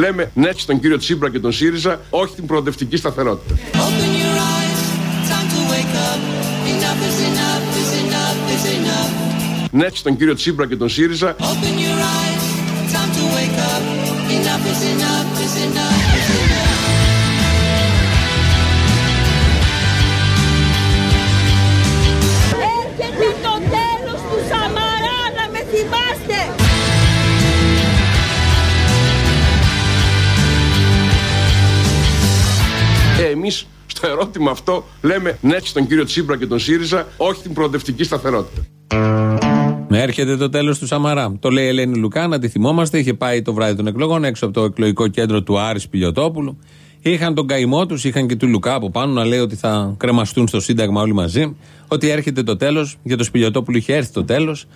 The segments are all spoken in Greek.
Λέμε ναι στον κύριο Τσίπρα και τον ΣΥΡΙΖΑ, όχι την προοδευτική σταθερότητα. Ναι στον κύριο Τσίπρα και τον ΣΥΡΙΖΑ. Στο ερώτημα αυτό λέμε ναι στον κύριο Τσίπρα και τον ΣΥΡΙΖΑ, όχι την προοδευτική σταθερότητα. Έρχεται το τέλος του Σαμαρά. Το λέει η Ελένη Λουκά, να τη θυμόμαστε. Είχε πάει το βράδυ των εκλογών έξω από το εκλογικό κέντρο του Άρης Πιλιοτόπουλου. Είχαν τον καημό τους, είχαν και του Λουκά από πάνω να λέει ότι θα κρεμαστούν στο Σύνταγμα όλοι μαζί. Ότι έρχεται το τέλος. Για το Σπιλιοτόπουλο είχε έρθει το τέλος.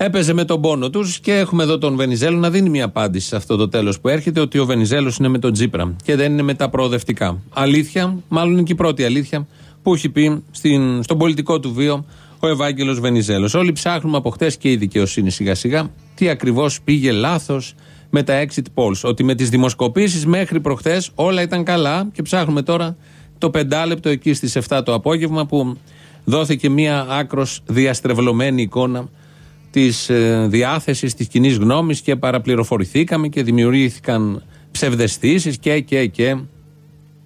Έπαιζε με τον πόνο τους και έχουμε εδώ τον Βενιζέλο να δίνει μια απάντηση σε αυτό το τέλος που έρχεται, ότι ο Βενιζέλος είναι με τον Τζίπρα και δεν είναι με τα προοδευτικά. Αλήθεια, μάλλον είναι και η πρώτη αλήθεια που έχει πει στην, στον πολιτικό του βίο ο Ευάγγελος Βενιζέλος. Όλοι ψάχνουμε από χτες και η δικαιοσύνη σιγά σιγά τι ακριβώς πήγε λάθος με τα exit polls. Ότι με τις δημοσκοπήσεις μέχρι προχθέ όλα ήταν καλά και ψάχνουμε τώρα το πεντάλεπτο εκεί στις 7 το απόγευμα που δόθηκε μια άκρος διαστρεβλωμένη εικόνα της ε, διάθεσης της κοινής γνώμης και παραπληροφορηθήκαμε και δημιουργήθηκαν ψευδεστήσεις και, και, και.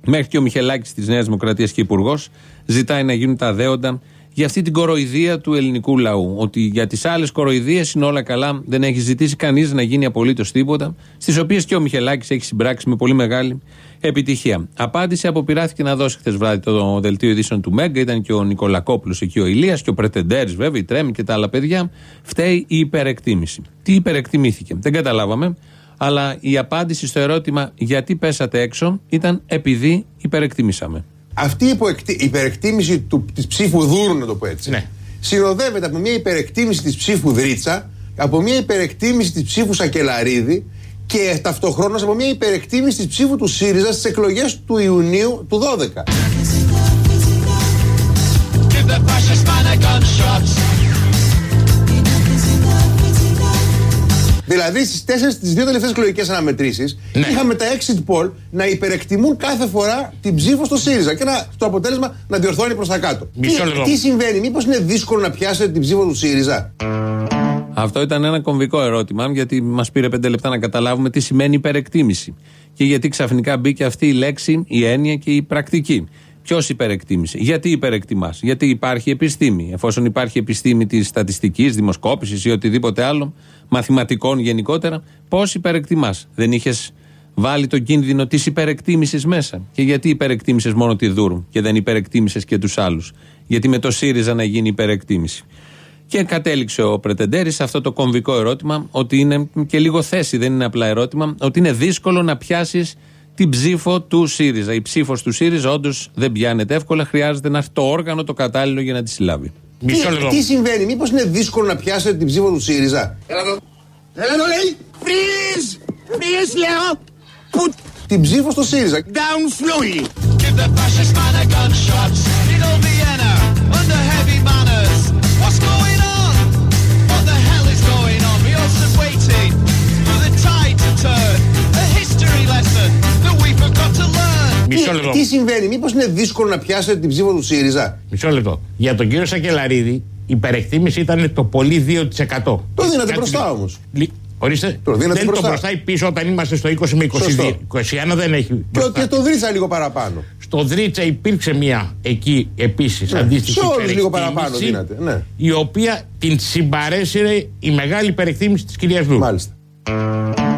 Μέχρι και ο Μιχελάκης της Νέας Δημοκρατίας και υπουργός ζητάει να γίνουν τα δέοντα για αυτή την κοροϊδία του ελληνικού λαού. Ότι για τις άλλες κοροϊδίες είναι όλα καλά, δεν έχει ζητήσει κανείς να γίνει απολύτως τίποτα, στις οποίες και ο Μιχελάκης έχει συμπράξει με πολύ μεγάλη επιτυχία. Απάντηση αποπειράθηκε να δώσει χθες βράδυ το δελτίο ειδήσεων του Μέγκα, ήταν και ο Νικολακόπουλος εκεί, ο Ηλίας και ο Πρετεντέρης, βέβαια, η Τρέμι και τα άλλα παιδιά. Φταίει η υπερεκτίμηση. Τι υπερεκτιμήθηκε, δεν καταλάβαμε. Αλλά η απάντηση στο ερώτημα γιατί πέσατε έξω ήταν επειδή υπερεκτιμήσαμε. Αυτή η υποεκτι- υπερεκτίμηση του, της ψήφου δούρου, να το πω έτσι, Ναι. συνοδεύεται από μια υπερεκτίμηση της ψήφου Δρίτσα, από μια υπερεκτίμηση της ψήφου Σακελαρίδη και ταυτοχρόνως από μια υπερεκτίμηση της ψήφου του ΣΥΡΙΖΑ στις εκλογές του Ιουνίου του 12. Δηλαδή στις τέσσερις τις δύο τελευταίες εκλογικές αναμετρήσεις Ναι. είχαμε τα exit poll να υπερεκτιμούν κάθε φορά την ψήφο στο ΣΥΡΙΖΑ και να, το αποτέλεσμα να διορθώνει προς τα κάτω. Μισό τι, λεπτό. τι συμβαίνει, Μήπως είναι δύσκολο να πιάσετε την ψήφο του ΣΥΡΙΖΑ; Αυτό ήταν ένα κομβικό ερώτημα, γιατί μας πήρε πέντε λεπτά να καταλάβουμε τι σημαίνει υπερεκτίμηση. Και γιατί ξαφνικά μπήκε αυτή η λέξη, η έννοια και η πρακτική. Ποιος υπερεκτίμησε, γιατί υπερεκτιμάς, Γιατί υπάρχει επιστήμη. Εφόσον υπάρχει επιστήμη της στατιστικής, δημοσκόπησης ή οτιδήποτε άλλο, μαθηματικών γενικότερα, πώς υπερεκτιμάς. Δεν είχες βάλει τον κίνδυνο της υπερεκτίμησης μέσα. Και γιατί υπερεκτίμησες μόνο τη Δούρου και δεν υπερεκτίμησες και τους άλλους; Γιατί με το ΣΥΡΙΖΑ να γίνει υπερεκτίμηση. Και κατέληξε ο Πρετεντέρης σε αυτό το κομβικό ερώτημα, ότι είναι και λίγο θέση, δεν είναι απλά ερώτημα, ότι είναι δύσκολο να πιάσεις την ψήφο του ΣΥΡΙΖΑ. Η ψήφος του ΣΥΡΙΖΑ όντως δεν πιάνεται εύκολα, χρειάζεται να έρθει το όργανο το κατάλληλο για να τη συλλάβει. Τι, τι συμβαίνει, Μήπως είναι δύσκολο να πιάσετε την ψήφο του ΣΥΡΙΖΑ; Έλα το λέει. Freeze. Freeze λέω. Put Την ψήφο στο ΣΥΡΙΖΑ. down slowly. Give the fascist man a gunshot. Little Vienna συμβαίνει, Μήπως είναι δύσκολο να πιάσετε την ψήφο του ΣΥΡΙΖΑ; Μισό λεπτό. Για τον κύριο Σακελαρίδη, η υπερεκτίμηση ήταν το πολύ 2%. Το δίνατε Κάτι μπροστά λι- όμως. λι- Ορίστε. Το δίνατε δεν μπροστά. το μπροστάει πίσω όταν είμαστε στο 20 με 22. Σωστό. 21 δεν έχει. Και, μπροστά. και το δρίτσα λίγο παραπάνω. Στο Δρίτσα υπήρξε μια εκεί επίσης Ναι, αντίστοιχη σε όλους λίγο υπερεκτίμηση, παραπάνω δίνατε, ναι. Η οποία την συμπαρέσυρε η μεγάλη υπερεκτίμηση της κυρίας Δούρου. Μάλιστα.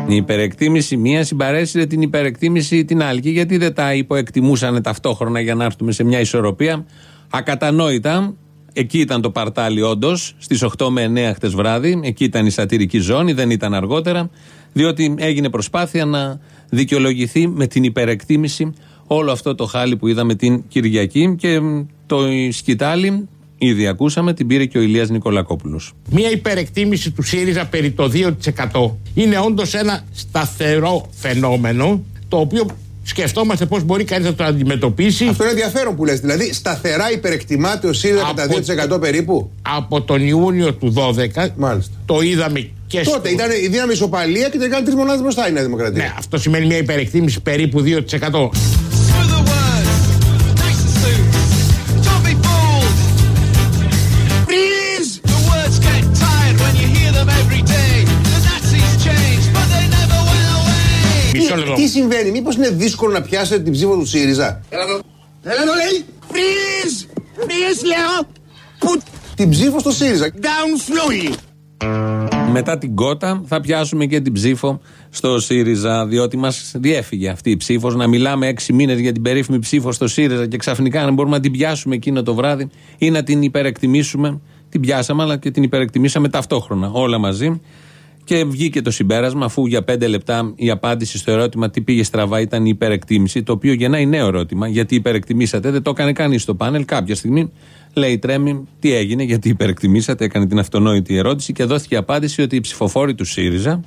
Η υπερεκτίμηση μία συμπαρέσυρε την υπερεκτίμηση την άλλη. Και γιατί δεν τα υποεκτιμούσαν ταυτόχρονα για να έρθουμε σε μια ισορροπία; Ακατανόητα. Εκεί ήταν το παρτάλι, όντως, στις 8 με 9 χτες βράδυ. Εκεί ήταν η σατυρική ζώνη, δεν ήταν αργότερα. Διότι έγινε προσπάθεια να δικαιολογηθεί με την υπερεκτίμηση όλο αυτό το χάλι που είδαμε την Κυριακή. Και μ, το η σκητάλη, ήδη ακούσαμε, την πήρε και ο Ηλίας Νικολακόπουλος. Μια υπερεκτίμηση του ΣΥΡΙΖΑ περί το 2% είναι όντως ένα σταθερό φαινόμενο το οποίο σκεφτόμαστε πώς μπορεί κανείς να το αντιμετωπίσει Αυτό είναι ενδιαφέρον που λες. Δηλαδή, σταθερά υπερεκτιμάται ο ΣΥΡΙΖΑ κατά Από- 2% περίπου; από τον Ιούνιο του 12 Μάλιστα. το είδαμε Και Τότε στο- ήταν η δύναμη ισοπαλία και τελικά τρεις μονάδες μπροστά η Νέα Δημοκρατία. Ναι, αυτό σημαίνει μια υπερεκτίμηση περίπου 2%. Συμβαίνει, μήπως είναι δύσκολο να πιάσετε την ψήφο του ΣΥΡΙΖΑ; Έλα εδώ λέει. Freeze! Freeze λέω. Put Την ψήφο στο ΣΥΡΙΖΑ. down slowly. Μετά την κότα θα πιάσουμε και την ψήφο στο ΣΥΡΙΖΑ, διότι μας διέφυγε αυτή η ψήφος. Να μιλάμε έξι μήνες για την περίφημη ψήφο στο ΣΥΡΙΖΑ και ξαφνικά να μπορούμε να την πιάσουμε εκείνο το βράδυ ή να την υπερεκτιμήσουμε. Την πιάσαμε, αλλά και την υπερεκτιμήσαμε ταυτόχρονα όλα μαζί. Και βγήκε το συμπέρασμα, αφού για πέντε λεπτά η απάντηση στο ερώτημα τι πήγε στραβά ήταν η υπερεκτίμηση, το οποίο γεννάει νέο ερώτημα. Γιατί υπερεκτιμήσατε, δεν το έκανε κανείς στο πάνελ. Κάποια στιγμή λέει τρέμει τι έγινε, γιατί υπερεκτιμήσατε, έκανε την αυτονόητη ερώτηση και δόθηκε η απάντηση ότι οι ψηφοφόροι του ΣΥΡΙΖΑ,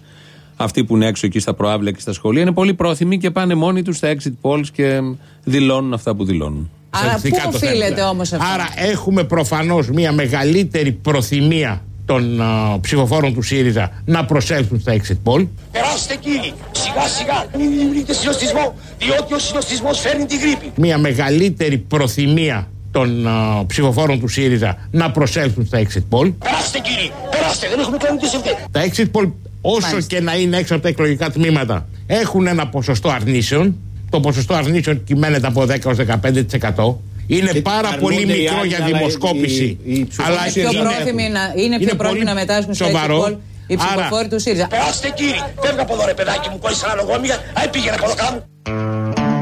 αυτοί που είναι έξω εκεί στα προάβλια και στα σχολεία, είναι πολύ πρόθυμοι και πάνε μόνοι τους στα exit polls και δηλώνουν αυτά που δηλώνουν. Άρα πού Στατιστικά το οφείλεται θέμα. όμως αυτό; Άρα έχουμε προφανώς μια μεγαλύτερη προθυμία των α, ψηφοφόρων του ΣΥΡΙΖΑ να προσέλθουν στα exit poll. Περάστε κύριοι. Σιγά σιγά. Μην δημιουργείτε συνοστισμό. Διότι ο συνοστισμός φέρνει τη γρήπη. Μια μεγαλύτερη προθυμία των α, ψηφοφόρων του ΣΥΡΙΖΑ να προσέλθουν στα exit poll. Περάστε κύριοι. Περάστε. Δεν έχουμε κάνει τι ευθύνε. Τα exit poll, όσο Μάλιστα. και να είναι έξω από τα εκλογικά τμήματα, έχουν ένα ποσοστό αρνήσεων. Το ποσοστό αρνήσεων κυμαίνεται από 10 έως 15%. Είναι πάρα αρνούνται πολύ οι μικρό άλλοι, για αλλά δημοσκόπηση. οι- οι ψηφοφόροι αλλά του πιο ΣΥΡΙΖΑ πρόθυμοι να, είναι πιο πρόθυμοι πολύ να μετάσχουν στο σοβαρό. exit poll οι ψηφοφόροι Άρα, του ΣΥΡΙΖΑ. Περάστε κύριοι. Φεύγω από εδώ ρε παιδάκι μου. Κόλλησα ένα λογόμια. Αϊ πήγαινε από εδώ κάτω.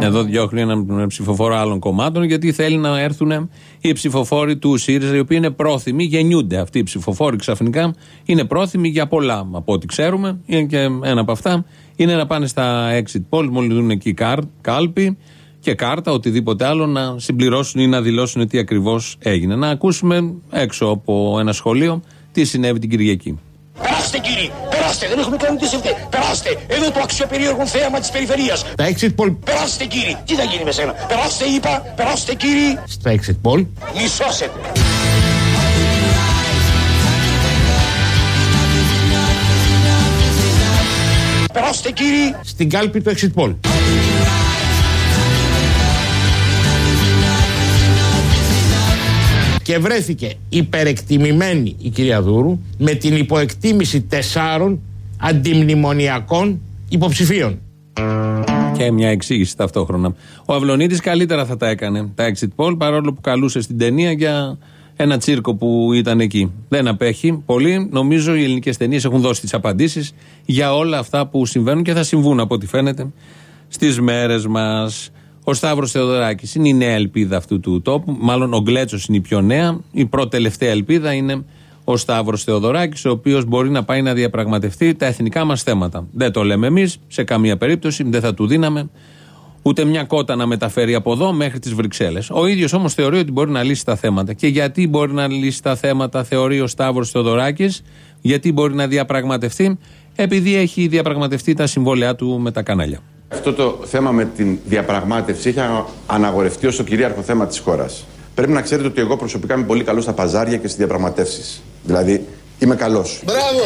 Εδώ διώχνει έναν ψηφοφόρο άλλων κομμάτων γιατί θέλει να έρθουν οι ψηφοφόροι του ΣΥΡΙΖΑ οι οποίοι είναι πρόθυμοι, γεννιούνται αυτοί οι ψηφοφόροι ξαφνικά. Είναι πρόθυμοι για πολλά από ό,τι ξέρουμε. Είναι και ένα από αυτά είναι να πάνε στα exit polls, μόλις δουν εκεί κάρ- κάλπη και κάρτα, οτιδήποτε άλλο, να συμπληρώσουν ή να δηλώσουν τι ακριβώς έγινε. Να ακούσουμε έξω από ένα σχολείο τι συνέβη την Κυριακή. Περάστε κύριοι. Περάστε. Δεν έχουμε κάνει τι ευθύνε. Περάστε. Εδώ το αξιοπερίεργο θέαμα της περιφερεια. τα exit poll, Περάστε κύριοι. Τι θα γίνει με σένα; Περάστε είπα. Περάστε κύριοι. στα exit poll Μη σώσετε. Περάστε κύριοι. στην κάλπη του exit poll. Και βρέθηκε υπερεκτιμημένη η κυρία Δούρου με την υποεκτίμηση τεσσάρων αντιμνημονιακών υποψηφίων. Και μια εξήγηση ταυτόχρονα. Ο Αυλονίτης καλύτερα θα τα έκανε τα exit poll παρόλο που καλούσε στην ταινία για ένα τσίρκο που ήταν εκεί. Δεν απέχει πολύ. Νομίζω οι ελληνικές ταινίες έχουν δώσει τις απαντήσεις για όλα αυτά που συμβαίνουν και θα συμβούν από ό,τι φαίνεται στις μέρες μας. Ο Σταύρος Θεοδωράκης είναι η νέα ελπίδα αυτού του τόπου. Μάλλον ο Γκλέτσος είναι η πιο νέα. Η πρώτη τελευταία ελπίδα είναι ο Σταύρος Θεοδωράκης, ο οποίος μπορεί να πάει να διαπραγματευτεί τα εθνικά μας θέματα. Δεν το λέμε εμείς σε καμία περίπτωση, δεν θα του δίναμε ούτε μια κότα να μεταφέρει από εδώ μέχρι τις Βρυξέλλες. Ο ίδιος όμως θεωρεί ότι μπορεί να λύσει τα θέματα. Και γιατί μπορεί να λύσει τα θέματα, θεωρεί ο Σταύρος Θεοδωράκης, γιατί μπορεί να διαπραγματευτεί, επειδή έχει διαπραγματευτεί τα συμβόλαιά του με τα κανάλια. Αυτό το θέμα με την διαπραγμάτευση έχει ανα- αναγορευτεί ως το κυρίαρχο θέμα της χώρας. Πρέπει να ξέρετε ότι εγώ προσωπικά είμαι πολύ καλός στα παζάρια και στις διαπραγματεύσεις. Δηλαδή, είμαι καλός. Μπράβο!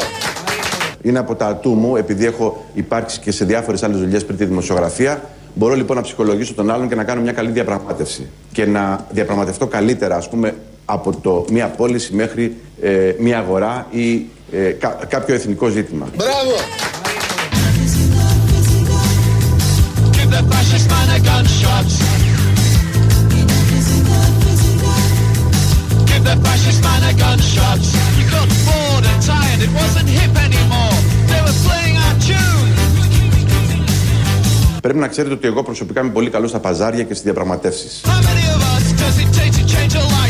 Είναι από τα ατού μου, επειδή έχω υπάρξει και σε διάφορες άλλες δουλειές πριν τη δημοσιογραφία. Μπορώ λοιπόν να ψυχολογήσω τον άλλον και να κάνω μια καλή διαπραγμάτευση. Και να διαπραγματευτώ καλύτερα, ας πούμε, από το μία πώληση μέχρι ε, μία αγορά ή ε, κα- κάποιο εθνικό ζήτημα. Μπράβο! Give the fascist man a gunshot. Give the fascist man a gunshot. We got bored and tired, it wasn't hip anymore. They were playing our tune. Πρέπει να ξέρετε ότι εγώ προσωπικά είμαι πολύ καλό στα παζάρια και στι διαπραγματεύσει. How many of us does it take to change a light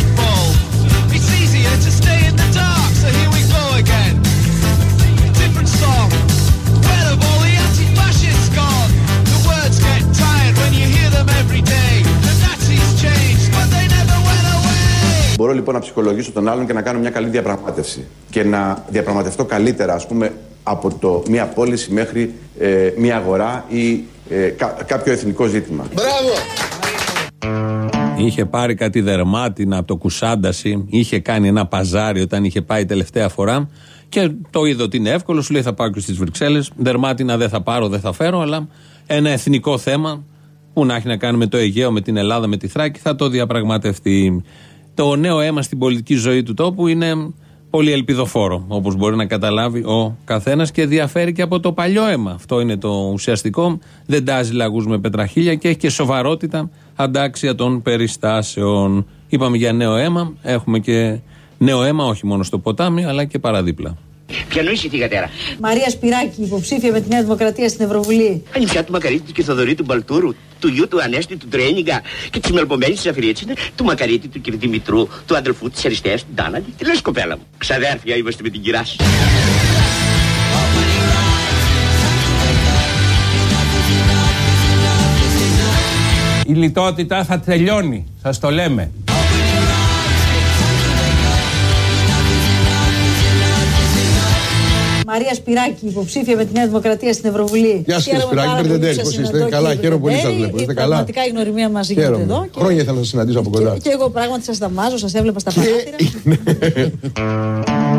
Μπορώ λοιπόν να ψυχολογήσω τον άλλον και να κάνω μια καλή διαπραγμάτευση. Και να διαπραγματευτώ καλύτερα, ας πούμε, από το μία πώληση μέχρι ε, μία αγορά ή ε, κα- κάποιο εθνικό ζήτημα. Μπράβο! Είχε πάρει κάτι δερμάτινα από το Κουσάνταση. Είχε κάνει ένα παζάρι όταν είχε πάει τελευταία φορά. Και το είδε ότι είναι εύκολο. Σου λέει θα πάω και στις Βρυξέλλες. Δερμάτινα δεν θα πάρω, δεν θα φέρω. Αλλά ένα εθνικό θέμα που να έχει να κάνει με το Αιγαίο, με την Ελλάδα, με τη Θράκη, θα το διαπραγματευτεί. Το νέο αίμα στην πολιτική ζωή του τόπου είναι πολύ ελπιδοφόρο, όπως μπορεί να καταλάβει ο καθένας και διαφέρει και από το παλιό αίμα. Αυτό είναι το ουσιαστικό. Δεν τάζει λαγούς με πετραχίλια και έχει και σοβαρότητα αντάξια των περιστάσεων. Είπαμε για νέο αίμα, έχουμε και νέο αίμα όχι μόνο στο ποτάμι, αλλά και παραδίπλα. Ποιανού είσαι θηγατέρα. Μαρία Σπυράκη, υποψήφια με τη Νέα Δημοκρατία στην Ευρωβουλή. Ανιψιά του Μακαρίτη και Θοδωρή του Μπαλτούρου, του γιου του Ανέστη του Τρένιγκα και της μελπομένη της Αφιρίτσι του Μακαρίτη του κ. Δημητρού, του αδελφού της Αριστείας του Ντάναντι. Τι λες, κοπέλα μου. Ξαδέρφια είμαστε με την κυρά σου. Η λιτότητα θα τελειώνει, σας το λέμε. Μαρία Σπυράκη, υποψήφια με τη Νέα Δημοκρατία στην Ευρωβουλή. Γεια σας, κύριε Χαίρομαι Σπυράκη, πάρα πολύ Περτεντέρη. που Πώ σας είστε, συναντώ, καλά, κύριε χαίρομαι πολύ σας Περτεντέρη. βλέπω. Είστε Ε, καλά. Πραγματικά η γνωριμία μας γίνεται Χαίρομαι. εδώ. και- Χρόνια ήθελα να σας συναντήσω από κοντά. Και, και εγώ πράγματι σας δαμάζω, σας έβλεπα στα παράθυρα.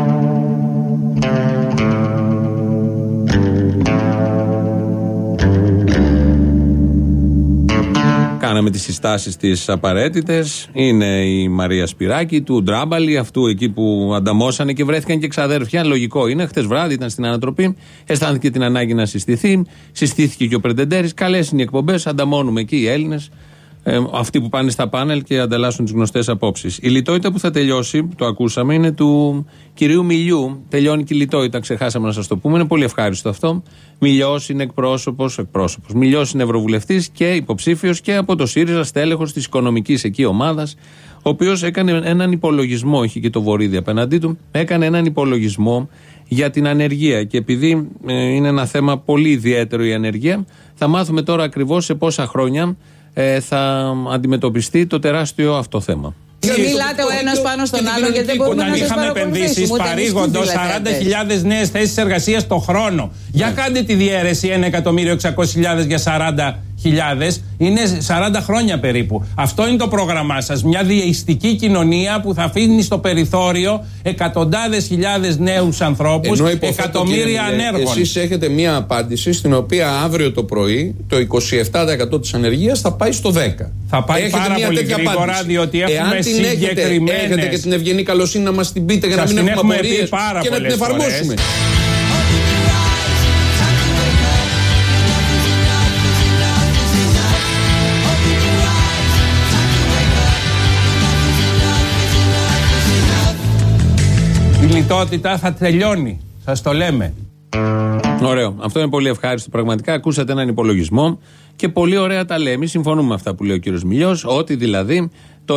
Κάναμε τις συστάσεις τις απαραίτητες. Είναι η Μαρία Σπυράκη, του Ντράμπαλη, αυτού εκεί που ανταμώσανε και βρέθηκαν και ξαδέρφια. Λογικό είναι. Χτε βράδυ ήταν στην ανατροπή. Αισθάνθηκε την ανάγκη να συστηθεί. Συστήθηκε και ο Πρεντεντέρης. Καλές είναι οι εκπομπές. Ανταμώνουμε εκεί οι Έλληνες. Ε, αυτοί που πάνε στα πάνελ και ανταλλάσσουν τις γνωστές απόψεις. Η λιτότητα που θα τελειώσει, το ακούσαμε, είναι του κυρίου Μιλιού. Τελειώνει και η λιτότητα, ξεχάσαμε να σας το πούμε. Είναι πολύ ευχάριστο αυτό. Μιλιός είναι εκπρόσωπος, εκπρόσωπος. Μιλιός είναι ευρωβουλευτής και υποψήφιος και από το ΣΥΡΙΖΑ στέλεχος της οικονομικής εκεί ομάδας, ο οποίος έκανε έναν υπολογισμό, είχε και το βορίδι απέναντί του, έκανε έναν υπολογισμό για την ανεργία. Και επειδή ε, είναι ένα θέμα πολύ ιδιαίτερο η ανεργία, θα μάθουμε τώρα ακριβώς σε πόσα χρόνια ε, θα αντιμετωπιστεί το τεράστιο αυτό θέμα. Μιλάτε ο ένας πάνω στον άλλο γιατί δεν μπορούμε Όταν να σας είχαμε επενδύσει παρακολουθήσουμε. ούτε εμείς παρήγοντος τους τηλεθεατές. 40.000 νέες θέσεις εργασίας το χρόνο. Για κάντε τη διαίρεση 1.600.000 για 40.000. Είναι 40 χρόνια περίπου. Αυτό είναι το πρόγραμμά σας. Μια διειστική κοινωνία που θα αφήνει στο περιθώριο εκατοντάδες χιλιάδες νέους ανθρώπους, Ενώ υποθέτω, εκατομμύρια κύριε Μιλέ, ανέργων. Εσείς έχετε μία απάντηση στην οποία αύριο το πρωί το 27% της ανεργίας θα πάει στο 10%. Θα πάει έχετε πάρα μία πολύ τέτοια γρήγορα, απάντηση. διότι έχουμε Εάν την έχετε, συγκεκριμένες- έχετε και την ευγενή καλοσύνη να μας την πείτε για να Σας μην την έχουμε έχουμε πει απορίες πάρα και να την πολλές εφαρμόσουμε. φορές. Λιτότητα θα τελειώνει. Σας το λέμε. Ωραίο. Αυτό είναι πολύ ευχάριστο. Πραγματικά ακούσατε έναν υπολογισμό και πολύ ωραία τα λέμε. Συμφωνούμε με αυτά που λέει ο κύριος Μιλιός. Ότι δηλαδή το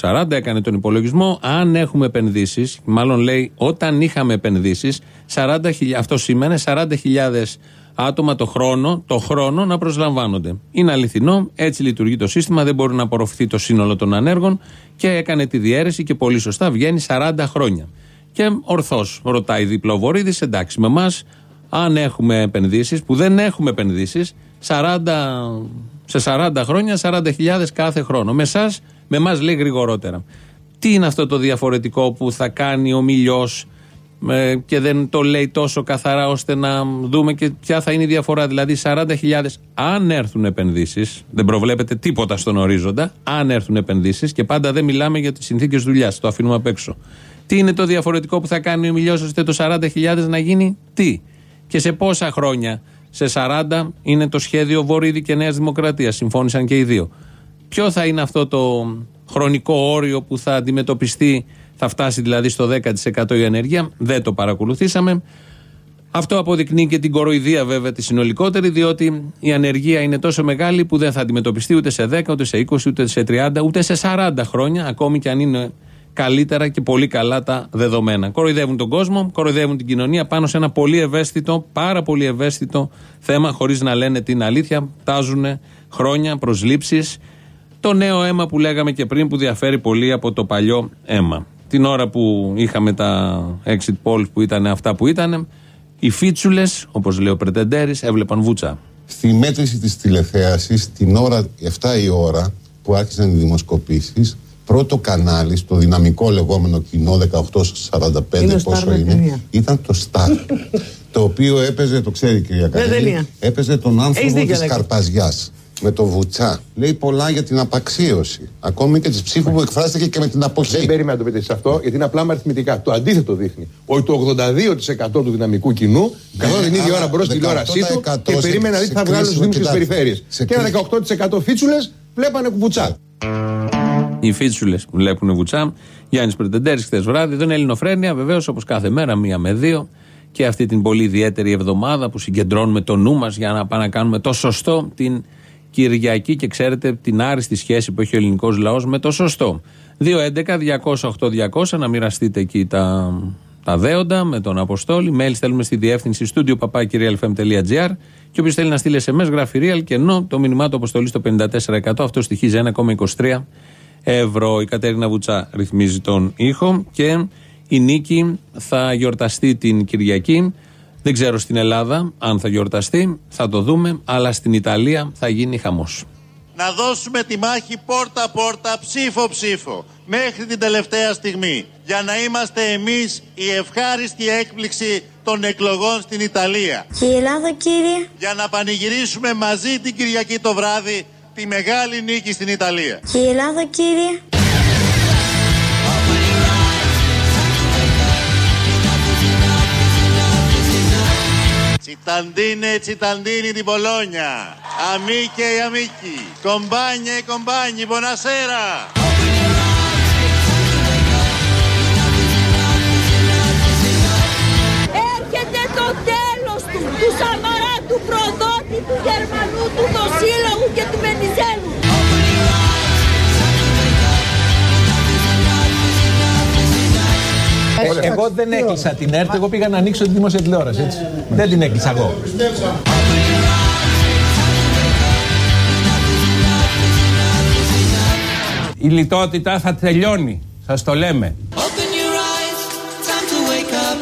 1.640 έκανε τον υπολογισμό. Αν έχουμε επενδύσεις, μάλλον λέει όταν είχαμε επενδύσεις, αυτό σημαίνει 40.000 άτομα το χρόνο, το χρόνο να προσλαμβάνονται. Είναι αληθινό, έτσι λειτουργεί το σύστημα, δεν μπορεί να απορροφηθεί το σύνολο των ανέργων και έκανε τη διαίρεση και πολύ σωστά βγαίνει 40 χρόνια. Και ορθώς ρωτάει δίπλα ο Βορύδη, εντάξει με εμάς, αν έχουμε επενδύσεις, που δεν έχουμε επενδύσεις, 40, σε 40 χρόνια 40.000 κάθε χρόνο. Με εσάς, με εμάς λέει γρηγορότερα. Τι είναι αυτό το διαφορετικό που θα κάνει ο Μιλιός ε, και δεν το λέει τόσο καθαρά ώστε να δούμε και ποια θα είναι η διαφορά. Δηλαδή 40.000 αν έρθουν επενδύσεις, δεν προβλέπεται τίποτα στον ορίζοντα, αν έρθουν επενδύσεις και πάντα δεν μιλάμε για τις συνθήκες δουλειάς, το αφήνουμε απ' έξω. Τι είναι το διαφορετικό που θα κάνει ο Μιλιός ώστε το 40.000 να γίνει; Τι; Και σε πόσα χρόνια; Σε 40 είναι το σχέδιο Βορύδη και Νέας Δημοκρατίας. Συμφώνησαν και οι δύο. Ποιο θα είναι αυτό το χρονικό όριο που θα αντιμετωπιστεί, θα φτάσει δηλαδή στο 10% η ανεργία. Δεν το παρακολουθήσαμε. Αυτό αποδεικνύει και την κοροϊδία βέβαια τη συνολικότερη, διότι η ανεργία είναι τόσο μεγάλη που δεν θα αντιμετωπιστεί ούτε σε 10, ούτε σε 20, ούτε σε 30, ούτε σε 40 χρόνια, ακόμη και αν είναι καλύτερα και πολύ καλά τα δεδομένα. Κοροϊδεύουν τον κόσμο, κοροϊδεύουν την κοινωνία πάνω σε ένα πολύ ευαίσθητο, πάρα πολύ ευαίσθητο θέμα, χωρίς να λένε την αλήθεια. Τάζουν χρόνια, προσλήψεις. Το νέο αίμα που λέγαμε και πριν που διαφέρει πολύ από το παλιό αίμα. Την ώρα που είχαμε τα exit polls που ήταν αυτά που ήταν, οι φίτσουλες, όπως λέει ο Πρετεντέρης, έβλεπαν βούτσα. Στη μέτρηση της τηλεθέασης την ώρα 7 η ώρα που που άρχισαν οι δημοσκοπήσεις πρώτο κανάλι στο δυναμικό λεγόμενο κοινό 1845 Είναι ο πόσο Star με είναι ταινία. ήταν το Star το οποίο έπαιζε, το ξέρει η κυρία Καρέλη, ταινία. έπαιζε τον άνθρωπο Έχεις δίκιο, της Αλέκο. Καρπαζιάς με το Βουτσά. Λέει πολλά για την απαξίωση. Ακόμη και τη ψήφους που εκφράστηκε και με την αποχή. Δεν περίμενα να το πείτε σε αυτό, γιατί είναι απλά με αριθμητικά. Το αντίθετο δείχνει. Ότι το 82% του δυναμικού κοινού καθόταν την ίδια ώρα μπρος στη τηλεόρασή του 18% και περίμενε να δει τι θα σε βγάλουν στου κρίσιμο Δήμου και τι κοιτάξτε, περιφέρειες. σε Και ένα 18% φίτσουλες βλέπανε κουβουτσά. Οι φίτσουλες βλέπουν βουτσά. Γιάννης Πρετεντέρης χθες βράδυ. Εδώ είναι Ελληνοφρένεια, βεβαίως όπως κάθε μέρα, μία με δύο. Και αυτή την πολύ ιδιαίτερη εβδομάδα που συγκεντρώνουμε το νου μας για να πάμε να κάνουμε το σωστό την Κυριακή και ξέρετε την άριστη σχέση που έχει ο ελληνικός λαός με το σωστό. 2.11.208.200 να μοιραστείτε εκεί τα, τα δέοντα με τον Αποστόλη. Mail στέλνουμε στη διεύθυνση studio papakirialfm.gr και όποιος θέλει να στείλει SMS γράφει real και ενώ το μήνυμά του Αποστολή στο 54% αυτό στοιχίζει 1,23 ευρώ. Η Κατέρινα Βουτσά ρυθμίζει τον ήχο και η νίκη θα γιορταστεί την Κυριακή. Δεν ξέρω στην Ελλάδα αν θα γιορταστεί, θα το δούμε, αλλά στην Ιταλία θα γίνει χαμός. να δώσουμε τη μάχη πόρτα-πόρτα, ψήφο-ψήφο, μέχρι την τελευταία στιγμή, για να είμαστε εμείς η ευχάριστη έκπληξη των εκλογών στην Ιταλία. Και η Ελλάδα, κύριε. Για να πανηγυρίσουμε μαζί την Κυριακή το βράδυ τη μεγάλη νίκη στην Ιταλία. Και η Ελλάδα, κύριε. Cittadine e cittadini di Bologna, amiche e amici, compagne e compagni, buonasera! Εγώ δεν έκλεισα την ΕΡΤ, εγώ πήγα να ανοίξω τη δημόσια τηλεόραση. Έτσι. Δεν την έκλεισα εγώ. Η λιτότητα θα τελειώνει. Σας το λέμε. Open your eyes, time to wake up.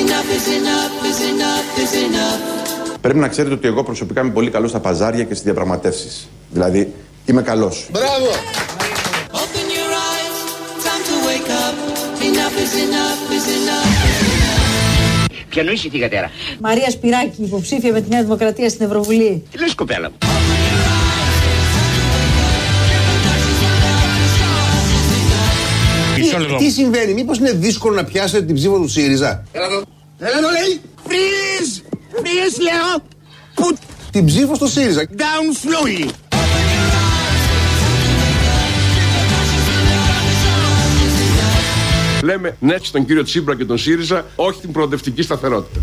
Enough is enough, is enough, is enough. Πρέπει να ξέρετε ότι εγώ προσωπικά είμαι πολύ καλός στα παζάρια και στις διαπραγματεύσεις. Δηλαδή, είμαι καλός. Μπράβο! Ποιανού είσαι τη κατέρα; Μαρία Σπυράκη, υποψήφια με τη Νέα Δημοκρατία στην Ευρωβουλή. Τι λες κοπέλα μου; Μισό Τι, λεπτό. τι συμβαίνει, μήπως είναι δύσκολο να πιάσετε την ψήφο του ΣΥΡΙΖΑ; Έλα εδώ. Έλα εδώ λέει. Freeze! Freeze λέω. Put Την ψήφο στο ΣΥΡΙΖΑ. down slowly. Λέμε ναι στον κύριο Τσίπρα και τον ΣΥΡΙΖΑ, όχι την προοδευτική σταθερότητα.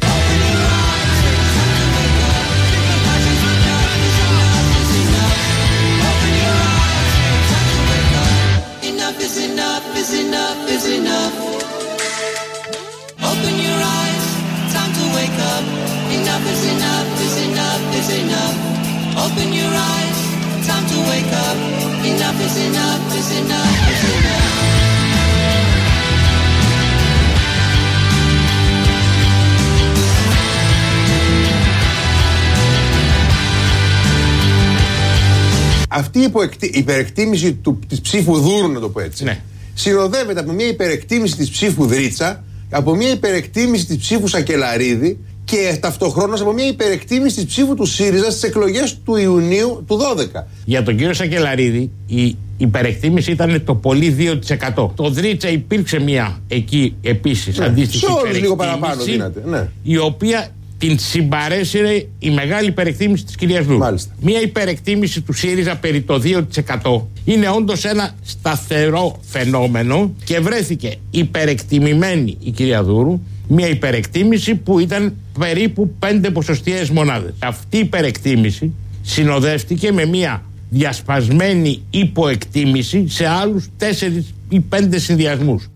Αυτή η υποεκτι- υπερεκτίμηση του, της ψήφου δούρου, να το πω έτσι, Ναι. συνοδεύεται από μια υπερεκτίμηση της ψήφου Δρίτσα, από μια υπερεκτίμηση της ψήφου Σακελαρίδη και ταυτοχρόνως από μια υπερεκτίμηση της ψήφου του ΣΥΡΙΖΑ στις εκλογές του Ιουνίου του 12. Για τον κύριο Σακελαρίδη η υπερεκτίμηση ήταν το πολύ 2%. Το Δρίτσα υπήρξε μια εκεί επίσης Ναι, αντίστοιχη σε όλους λίγο υπερεκτίμηση, παραπάνω δίνατε, ναι. Η οποία την συμπαρέσυρε η μεγάλη υπερεκτίμηση της κυρίας Δούρου. Μια υπερεκτίμηση του ΣΥΡΙΖΑ περί το 2% είναι όντως ένα σταθερό φαινόμενο και βρέθηκε υπερεκτιμημένη η κυρία Δούρου μια υπερεκτίμηση που ήταν περίπου 5 ποσοστιαίες μονάδες. Αυτή η υπερεκτίμηση συνοδεύτηκε με μια διασπασμένη υποεκτίμηση σε άλλους 4 ή 5 συνδυασμούς.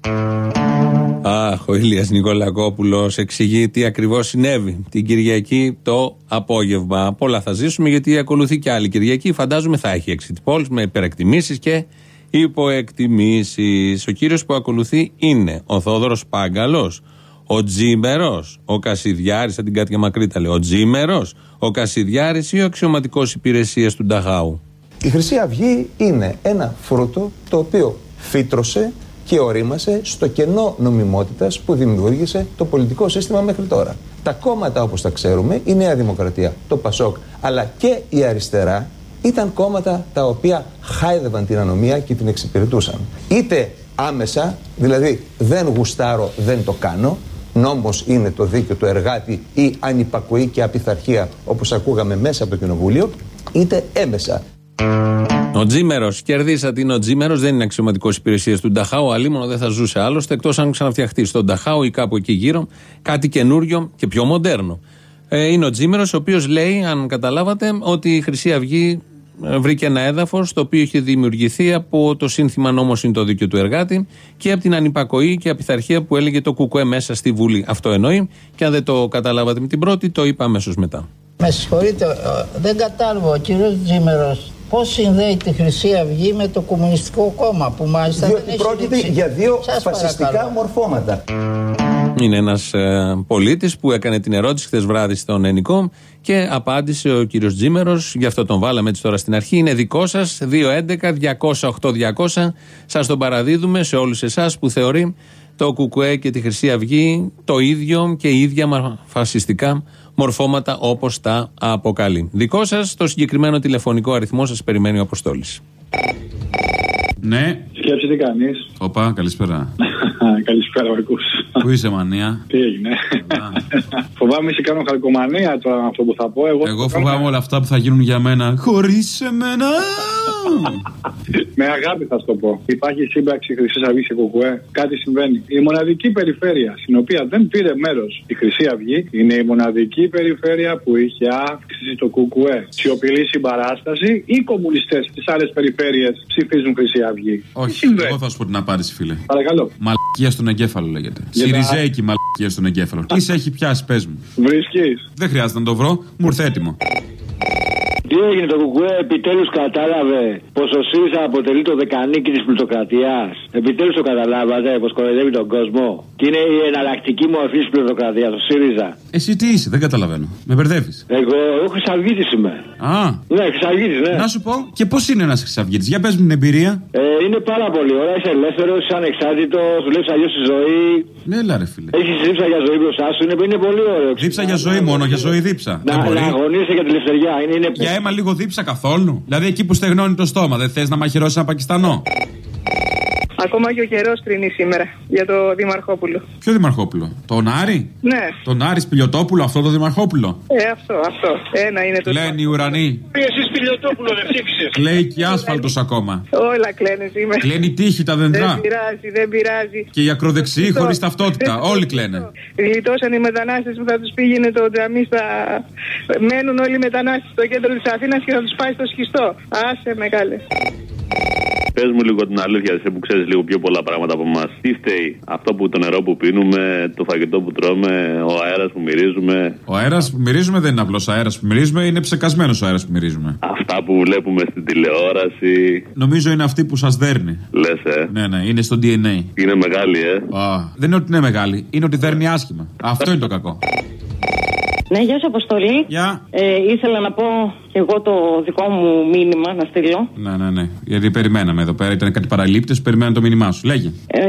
Αχ, ο Ηλίας Νικολακόπουλος εξηγεί τι ακριβώς συνέβη την Κυριακή το απόγευμα. Απ' όλα θα ζήσουμε γιατί ακολουθεί και άλλη Κυριακή. Φαντάζομαι θα έχει exit polls με υπερεκτιμήσεις και υποεκτιμήσεις. Ο κύριος που ακολουθεί είναι ο Θόδωρος Πάγκαλος, ο Τζίμερος, ο Κασιδιάρης, θα την Κάτια Μακρύτα λέει, ο Τζίμερος, ο Κασιδιάρης ή ο αξιωματικός υπηρεσίας του Νταχάου. Η Χρυσή Αυγή είναι ένα φρούτο το οποίο φύτρωσε και ορίμασε στο κενό νομιμότητας που δημιούργησε το πολιτικό σύστημα μέχρι τώρα. Τα κόμματα όπως τα ξέρουμε, η Νέα Δημοκρατία, το ΠΑΣΟΚ, αλλά και η αριστερά ήταν κόμματα τα οποία χάιδευαν την ανομία και την εξυπηρετούσαν. Είτε άμεσα, δηλαδή δεν γουστάρω, δεν το κάνω, νόμος είναι το δίκαιο του εργάτη ή ανυπακοή και απειθαρχία όπως ακούγαμε μέσα από το Κοινοβούλιο, είτε έμεσα. Ο Τζίμερος, κερδίσατε είναι ο Τζίμερος, δεν είναι αξιωματικός υπηρεσίας του Νταχάου. Αλίμονο δεν θα ζούσε άλλωστε, εκτός αν ξαναφτιαχτεί στον Νταχάου ή κάπου εκεί γύρω κάτι καινούριο και πιο μοντέρνο. Ε, είναι ο Τζίμερος, ο οποίος λέει, αν καταλάβατε, ότι η Χρυσή Αυγή ε, βρήκε ένα έδαφος το οποίο είχε δημιουργηθεί από το σύνθημα νόμος είναι το δίκαιο του εργάτη και από την ανυπακοή και απειθαρχία που έλεγε το Κουκουέ μέσα στη Βουλή. Αυτό εννοεί. Και αν δεν το καταλάβατε με την πρώτη, το είπα αμέσως μετά. Με συγχωρείτε, ε, δεν κατάλαβα ο κύριος Τζίμερος πώς συνδέει τη Χρυσή Αυγή με το Κομμουνιστικό Κόμμα που μάλιστα Διότι δεν έχει πρόκειται λήξει. για δύο Σας φασιστικά παρακαλώ. μορφώματα. Είναι ένας ε, πολίτης που έκανε την ερώτηση χθες βράδυ στον Ενικό και απάντησε ο κύριος Τζίμερος. Γι' αυτό τον βάλαμε έτσι τώρα στην αρχή. Είναι δικό σας. 211-208-200. Σας τον παραδίδουμε σε όλους εσάς που θεωρεί το Κουκουέ και τη Χρυσή Αυγή το ίδιο και ίδια μα- φασιστικά μορφώματα όπως τα αποκαλεί. Δικό σας, το συγκεκριμένο τηλεφωνικό αριθμό σας περιμένει ο Αποστόλης. Ναι. Σκέψη τι κάνεις. Οπα, καλησπέρα. Καλησπέρα, Μαρκού. Πού είσαι, μανία; Τι έγινε; Φοβάμαι σε κάνω χαλκομανία τώρα αυτό που θα πω. Εγώ, Εγώ φοβάμαι όλα αυτά που θα γίνουν για μένα. Χωρίς εμένα. Με αγάπη θα σου το πω. Υπάρχει σύμπραξη Χρυσή Αυγής και Κουκουέ. Κάτι συμβαίνει. Η μοναδική περιφέρεια στην οποία δεν πήρε μέρος η Χρυσή Αυγή είναι η μοναδική περιφέρεια που είχε αύξηση το Κουκουέ. Σιωπηλή συμπαράσταση ή οι κομμουνιστές στις άλλες περιφέρειες ψηφίζουν Χρυσή Αυγή. Όχι, εγώ θα σου πω την απάντηση, φίλε. Παρακαλώ. Μαλακία στον εγκέφαλο λέγεται. Για τα- Συριζέικη μαλακία στον εγκέφαλο. Τι σε έχει πιάσει, πες μου. Βρίσκεις; Δεν χρειάζεται να το βρω, μου ήρθε έτοιμο. Τι έγινε το Κουκουέ, επιτέλους κατάλαβε πως ο ΣΥΡΙΖΑ αποτελεί το δεκανίκη της πλουτοκρατία. Επιτέλους το καταλάβατε πως κοροϊδεύει τον κόσμο; Και είναι η εναλλακτική μορφή τη πλουτοκρατία, ο ΣΥΡΙΖΑ. Εσύ τι είσαι, δεν καταλαβαίνω. Με μπερδεύεις. Εγώ, εγώ χρυσαυγήτη είμαι. Α. Ναι, χρυσαυγήτη, ναι. Να σου πω, και πώς είναι ένας χρυσαυγήτη. Για πες μου την εμπειρία. Ε, είναι πάρα πολύ ωραία, είσαι ελεύθερος, είσαι ανεξάρτητος, δουλεύεις αλλιώς στη ζωή. Ναι, έλα ρε φίλε. Έχεις δίψα για ζωή μπροστά σου, είναι, είναι πολύ ωραίο. Δίψα για ζωή μόνο, για ζωή δίψα. Να, Δεν μπορεί. να αγωνίσαι για τη ελευθεριά. Είναι, είναι... Για αίμα λίγο δίψα καθόλου. Δηλαδή εκεί που στεγνώνει το στόμα, δεν θες να μαχαιρώσεις ένα Πακιστανό; Ακόμα και ο καιρός κρίνει σήμερα για το Δημαρχόπουλο. Ποιο Δημαρχόπουλο, τον Άρη; Ναι, Τον Άρη Πιλιοτόπουλο, αυτό το Δημαρχόπουλο; ε, αυτό, αυτό. Ένα είναι το. Κλαίνει οι ουρανοί. Εσεί Πιλιοτόπουλο δεν ψήφισες. Κλαίει και άσφαλτος ακόμα. Όλα κλαίνε σήμερα. Κλαίνει τύχη τα Δεν δεντρά. πειράζει, δεν πειράζει. Και οι ακροδεξιοί χωρίς ταυτότητα. Όλοι κλαίνε. Γλιτώσαν οι μετανάστες που θα τους πήγαινε το τζαμί στα. Μένουν όλοι οι μετανάστες στο κέντρο της Αθήνας και θα τους πάει στο σχιστό. Άσε με καλέ. Πες μου λίγο την αλήθεια, εσύ που ξέρεις λίγο πιο πολλά πράγματα από εμάς. Τι φταίει, αυτό που το νερό που πίνουμε, το φαγητό που τρώμε, ο αέρας που μυρίζουμε, Ο αέρας που μυρίζουμε δεν είναι απλός αέρας που μυρίζουμε, είναι ψεκασμένος ο αέρας που μυρίζουμε. αυτά που βλέπουμε στην τηλεόραση. Νομίζω είναι αυτή που σας δέρνει. Λες, ε. Ναι, ναι, είναι στο DNA. Είναι μεγάλη, ε. Α, δεν είναι ότι είναι μεγάλη, είναι ότι δέρνει άσχημα. Αυτό είναι το κακό. Ναι, γεια σου Αποστολή. Γεια. Ε, ήθελα να πω και εγώ το δικό μου μήνυμα να στείλω. Ναι, ναι, ναι. Γιατί περιμέναμε εδώ πέρα, ήταν κάτι παραλήπτες, περιμέναμε το μήνυμά σου. Λέγε. Ε,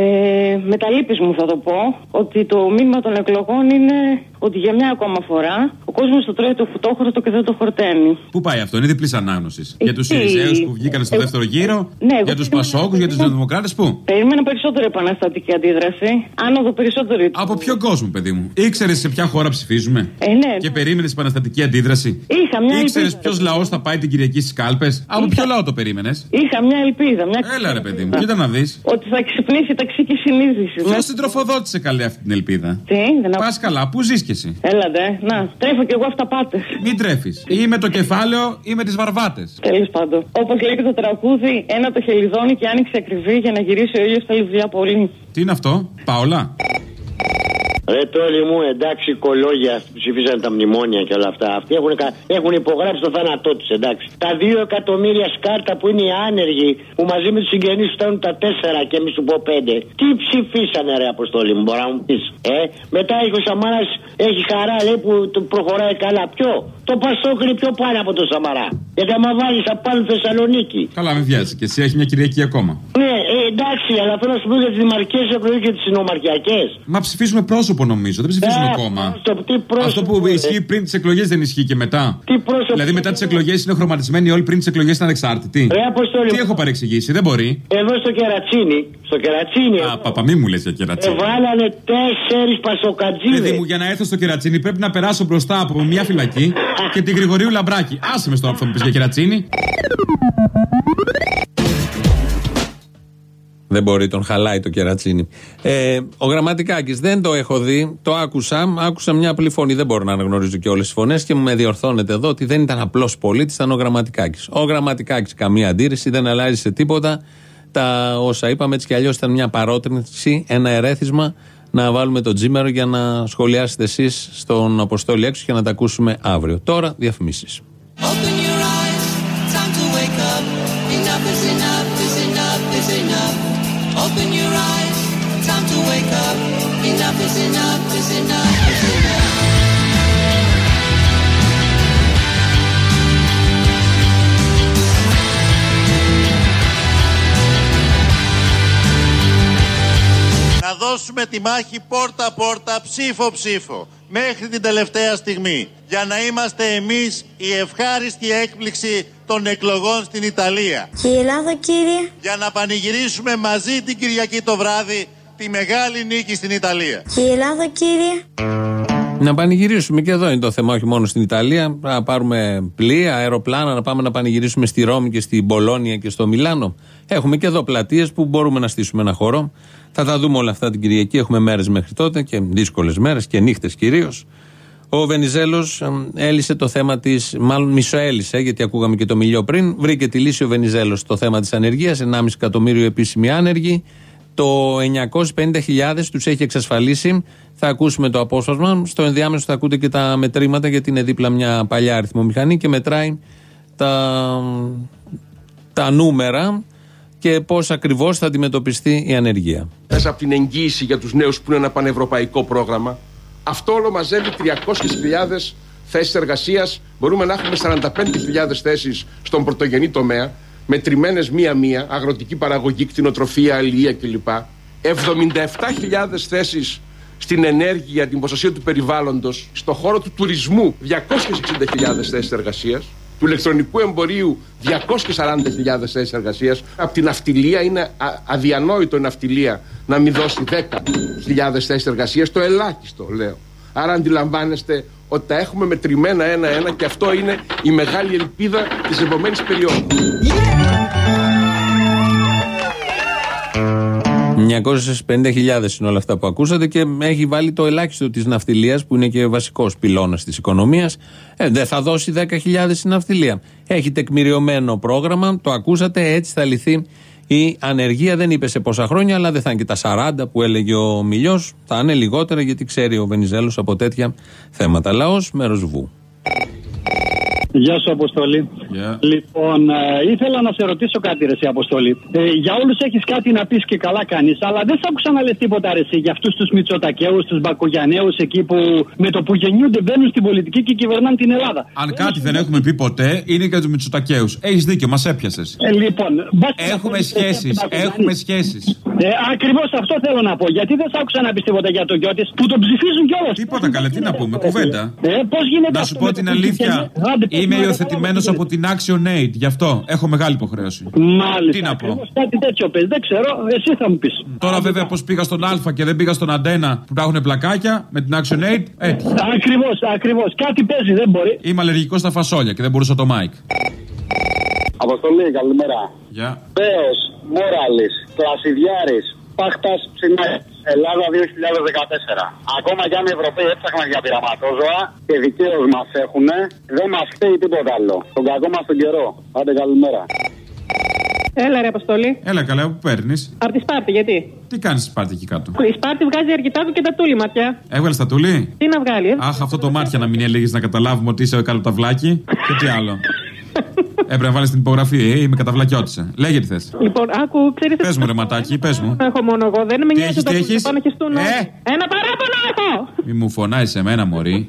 με τα λύπης μου θα το πω ότι το μήνυμα των εκλογών είναι ότι για μια ακόμα φορά ο κόσμος το τρώει το φουτόχρωτο και δεν το χορταίνει. Πού πάει αυτό, είναι διπλής ανάγνωσης. Για τους Εκεί. Ιριζέου που βγήκαν στο Ε, δεύτερο γύρο, ναι, εγώ για τους περίμενα Πασόκου, για τους Νεοδημοκράτε, πού; Περίμενα περισσότερο επαναστατική αντίδραση. Άνοδο περισσότερο. Από ποιο κόσμο, παιδί μου; Ήξερες σε ποια χώρα ψηφίζουμε; Ε, ναι. Και περίμενες επαναστατική αντίδραση; Είχα μια Ήξερες ελπίδα. Ποιος λαός θα πάει την Κυριακή στις κάλπες; Από ποιο λαό το περίμενες; Είχα μια ελπίδα. Μια Έλα ρε παιδί μου, κοίτα να δεις. Ότι θα ξυπνήσει η ταξική συνείδησης. Ποιος την τροφοδότησε καλή αυτή την ελπίδα; Τι, δεν Πας καλά, πού ζεις κι εσύ; Έλατε, να, τρέφω κι εγώ αυταπάτε. Μην τρέφεις. Ή με το κεφάλαιο ή με τι βαρβάτες. Τέλος πάντων. Όπως λέει και το τραγούδι, ένα το χελιδόνι και άνοιξε ακριβή για να γυρίσει ο ήλιος στα λιβιά πολύ. Τι είναι αυτό, Πάολα; Ρε τόλοι μου, εντάξει, κολόγια αυτοί που ψηφίσαν τα μνημόνια και όλα αυτά. Αυτοί έχουν, κα- έχουν υπογράψει το θάνατό τους, εντάξει. Τα δύο εκατομμύρια σκάρτα που είναι οι άνεργοι, που μαζί με τους συγγενείς τους φτάνουν τα τέσσερα και μη σου πω πέντε. Τι ψηφίσανε, ρε Αποστόλη μου, μπορεί να μου πεις. Ε, μετά έχει ο Σαμάρα, έχει χαρά, λέει που το προχωράει καλά. Ποιο; Το Παστόκρι πιο πάνω από το Σαμαρά. Γιατί άμα βάλεις θα πάνε Θεσσαλονίκη. Καλά, μην βιάζει και εσύ έχεις μια Κυριακή ακόμα. Ναι, ε, εντάξει, αλλά θέλω να σου πω για τις δημαρχικές εκλογές και τις συνομαρχιακές. Μα ψηφίζουμε πρόσωπο νομίζω, δεν ψηφίζουμε Ε, κόμμα. πρόσωπο, τι πρόσωπο, Αυτό που ρε. ισχύει πριν τις εκλογές δεν ισχύει και μετά. Τι πρόσωπο. Δηλαδή μετά τις εκλογές είναι χρωματισμένοι όλοι πριν τις εκλογές ήταν ανεξάρτητοι. Ρε, Αποστόλη. Τι έχω παρεξηγήσει, δεν μπορεί. Εδώ στο κερατσίνι, στο κερατσίνι. Α, παπα, μη μου λες για κερατσίνη. Εβάλανε τέσσερις πασοκατζίδες. Παιδί μου, για να έρθω στο κερατσίνι πρέπει να περάσω μπροστά από μια φυλακή και την Γρηγορίου Λαμπράκη. Άσε με στο που θα μου πεις για κερατσίνι. Δεν μπορεί, τον χαλάει το κερατσίνι. Ε, ο Γραμματικάκης δεν το έχω δει, το άκουσα. Άκουσα μια απλή φωνή. Δεν μπορώ να αναγνωρίζω και όλες τις φωνές και με διορθώνεται εδώ ότι δεν ήταν απλός πολίτης, ήταν ο Γραμματικάκης. Ο Γραμματικάκης καμία αντίρρηση, δεν αλλάζει σε τίποτα. Τα όσα είπαμε έτσι κι αλλιώς ήταν μια παρότρινση, ένα ερέθισμα να βάλουμε το τζίμερο για να σχολιάσετε εσείς στον Αποστόλη έξω και να τα ακούσουμε αύριο. Τώρα διαφημίσεις. Open your eyes, time to wake up. Enough is enough, is enough, is enough. Να δώσουμε τη μάχη πόρτα-πόρτα, ψήφο-ψήφο, μέχρι την τελευταία στιγμή, για να είμαστε εμείς η ευχάριστη έκπληξη των εκλογών στην Ιταλία. Και η Ελλάδα, κύριε. Για να πανηγυρίσουμε μαζί την Κυριακή το βράδυ τη μεγάλη νίκη στην Ιταλία. Και η Ελλάδα, κύριε. Να πανηγυρίσουμε και εδώ είναι το θέμα, όχι μόνο στην Ιταλία. Να πάρουμε πλοία, αεροπλάνα, να πάμε να πανηγυρίσουμε στη Ρώμη και στην Πολώνια και στο Μιλάνο. Έχουμε και εδώ πλατείες που μπορούμε να στήσουμε ένα χώρο. Θα τα δούμε όλα αυτά την Κυριακή. Έχουμε μέρες μέχρι τότε και δύσκολες μέρες και νύχτες κυρίως. Ο Βενιζέλος έλυσε το θέμα της, μάλλον μισοέλυσε, γιατί ακούγαμε και το μιλιό πριν. Βρήκε τη λύση ο Βενιζέλος στο θέμα της ανεργίας, 1,5 εκατομμύριο επίσημοι άνεργοι. Το 950.000 τους έχει εξασφαλίσει. Θα ακούσουμε το απόσπασμα. Στο ενδιάμεσο θα ακούτε και τα μετρήματα, γιατί είναι δίπλα μια παλιά αριθμομηχανή και μετράει τα, τα νούμερα και πώς ακριβώς θα αντιμετωπιστεί η ανεργία. Μέσα από την εγγύηση για τους νέους που είναι ένα πανευρωπαϊκό πρόγραμμα, αυτό όλο μαζεύει 300.000 θέσεις εργασίας. Μπορούμε να έχουμε 45.000 θέσεις στον πρωτογενή τομέα, μετρημένες μία-μία, αγροτική παραγωγή, κτηνοτροφία, αλληλεία κλπ. 77.000 θέσεις στην ενέργεια για την προστασία του περιβάλλοντος, στο χώρο του τουρισμού 260.000 θέσεις εργασίας, του ηλεκτρονικού εμπορίου 240.000 θέσεις εργασίας. Από την ναυτιλία είναι α- αδιανόητο η ναυτιλία να μην δώσει 10.000 θέσεις εργασίας, το ελάχιστο λέω. Άρα αντιλαμβάνεστε ότι τα έχουμε μετρημένα ένα-ένα και αυτό είναι η μεγάλη ελπίδα της επόμενης περίοδου. 950.000 είναι όλα αυτά που ακούσατε και έχει βάλει το ελάχιστο της ναυτιλίας που είναι και βασικός πυλώνας της οικονομίας. Ε, δεν θα δώσει 10.000 στην ναυτιλία. Έχει τεκμηριωμένο πρόγραμμα, το ακούσατε, έτσι θα λυθεί η ανεργία. Δεν είπε σε πόσα χρόνια, αλλά δεν θα είναι και τα 40 που έλεγε ο Μιλιός. Θα είναι λιγότερα γιατί ξέρει ο Βενιζέλος από τέτοια θέματα. Λαός, μέρος βου. Γεια σου, Αποστολή. Λοιπόν, ε, ήθελα να σε ρωτήσω κάτι, ρε, εσύ, Αποστολή. Ε, για όλους έχεις κάτι να πεις και καλά κάνεις, αλλά δεν σ' άκουσα να λες τίποτα, ρε, εσύ, για αυτούς τους Μητσοτακέου, τους Μπακογιανέου εκεί που με το που γεννιούνται μπαίνουν στην πολιτική και κυβερνάνε την Ελλάδα. Αν κάτι δεν έχουμε πει ποτέ, είναι για τους Μητσοτακέου. Έχεις δίκιο, μας έπιασες. Ε, λοιπόν, μπας και Έχουμε να πω, σχέσεις, εσύ, Μπακογιάννη. έχουμε σχέσεις. Ε, Ακριβώς αυτό θέλω να πω. Γιατί δεν σ' άκουσα να πεις τίποτα για τον γιο τη που τον ψηφίζουν κιόλας. Τίποτα καλέ, τι να πούμε, κουβέντα. Ε, πώς γίνεται Να αυτό σου πω με την το αλήθεια. Που- Άντε, πες Είμαι μου, υιοθετημένος από την Action Aid. Γι' αυτό έχω μεγάλη υποχρέωση. Μάλιστα. Τι να πω. ακριβώς Κάτι τέτοιο πες. Δεν ξέρω, εσύ θα μου πεις. Τώρα βέβαια πώ πήγα στον Α και δεν πήγα στον Αντένα που τα έχουν πλακάκια με την Action Aid. Έτυχε. Ακριβώς, ακριβώς. Κάτι παίζει, δεν μπορεί. Είμαι αλλεργικός στα φασόλια και δεν μπορούσα το Μάικ. Αποστολή, καλημέρα. Γεια. Πέος, Μόραλης, Κλασιδιάρης, Πάχτας Ψινά. Ελλάδα 2014. Ακόμα κι αν οι Ευρωπαίοι έψαχναν για πειραματόζωα και δικαίως μας έχουν, δεν μας φταίει τίποτα άλλο. Τον κακό μας τον καιρό. Άντε καλημέρα. Έλα, ρε Αποστολή. Έλα καλά, που παίρνεις; Από τη Σπάρτη, γιατί; Τι κάνεις στη Σπάρτη εκεί κάτω; Η Σπάρτη βγάζει αρκετά του και τα τούλη ματιά. Έβγαλες τα τούλη. Τι να βγάλει, ε; Αχ, αυτό το μάτια να μην έλεγες να καταλάβουμε ότι είσαι καλοταυλάκι. και τι άλλο. Έπρεπε να βάλεις την υπογραφή. Ε, είμαι καταβλακιώτησα. Λέγε τι θες. Λοιπόν, άκου, ξέρεις. Πες μου, ρε ματάκι, πες μου. Έχω μόνο εγώ, δεν με Τι νοιάζει έχεις, το τι που έχεις; πάνε και στούν. Ε! Ένα παράπονο έχω! Μη μου φωνάεις σε μένα, Μωρή.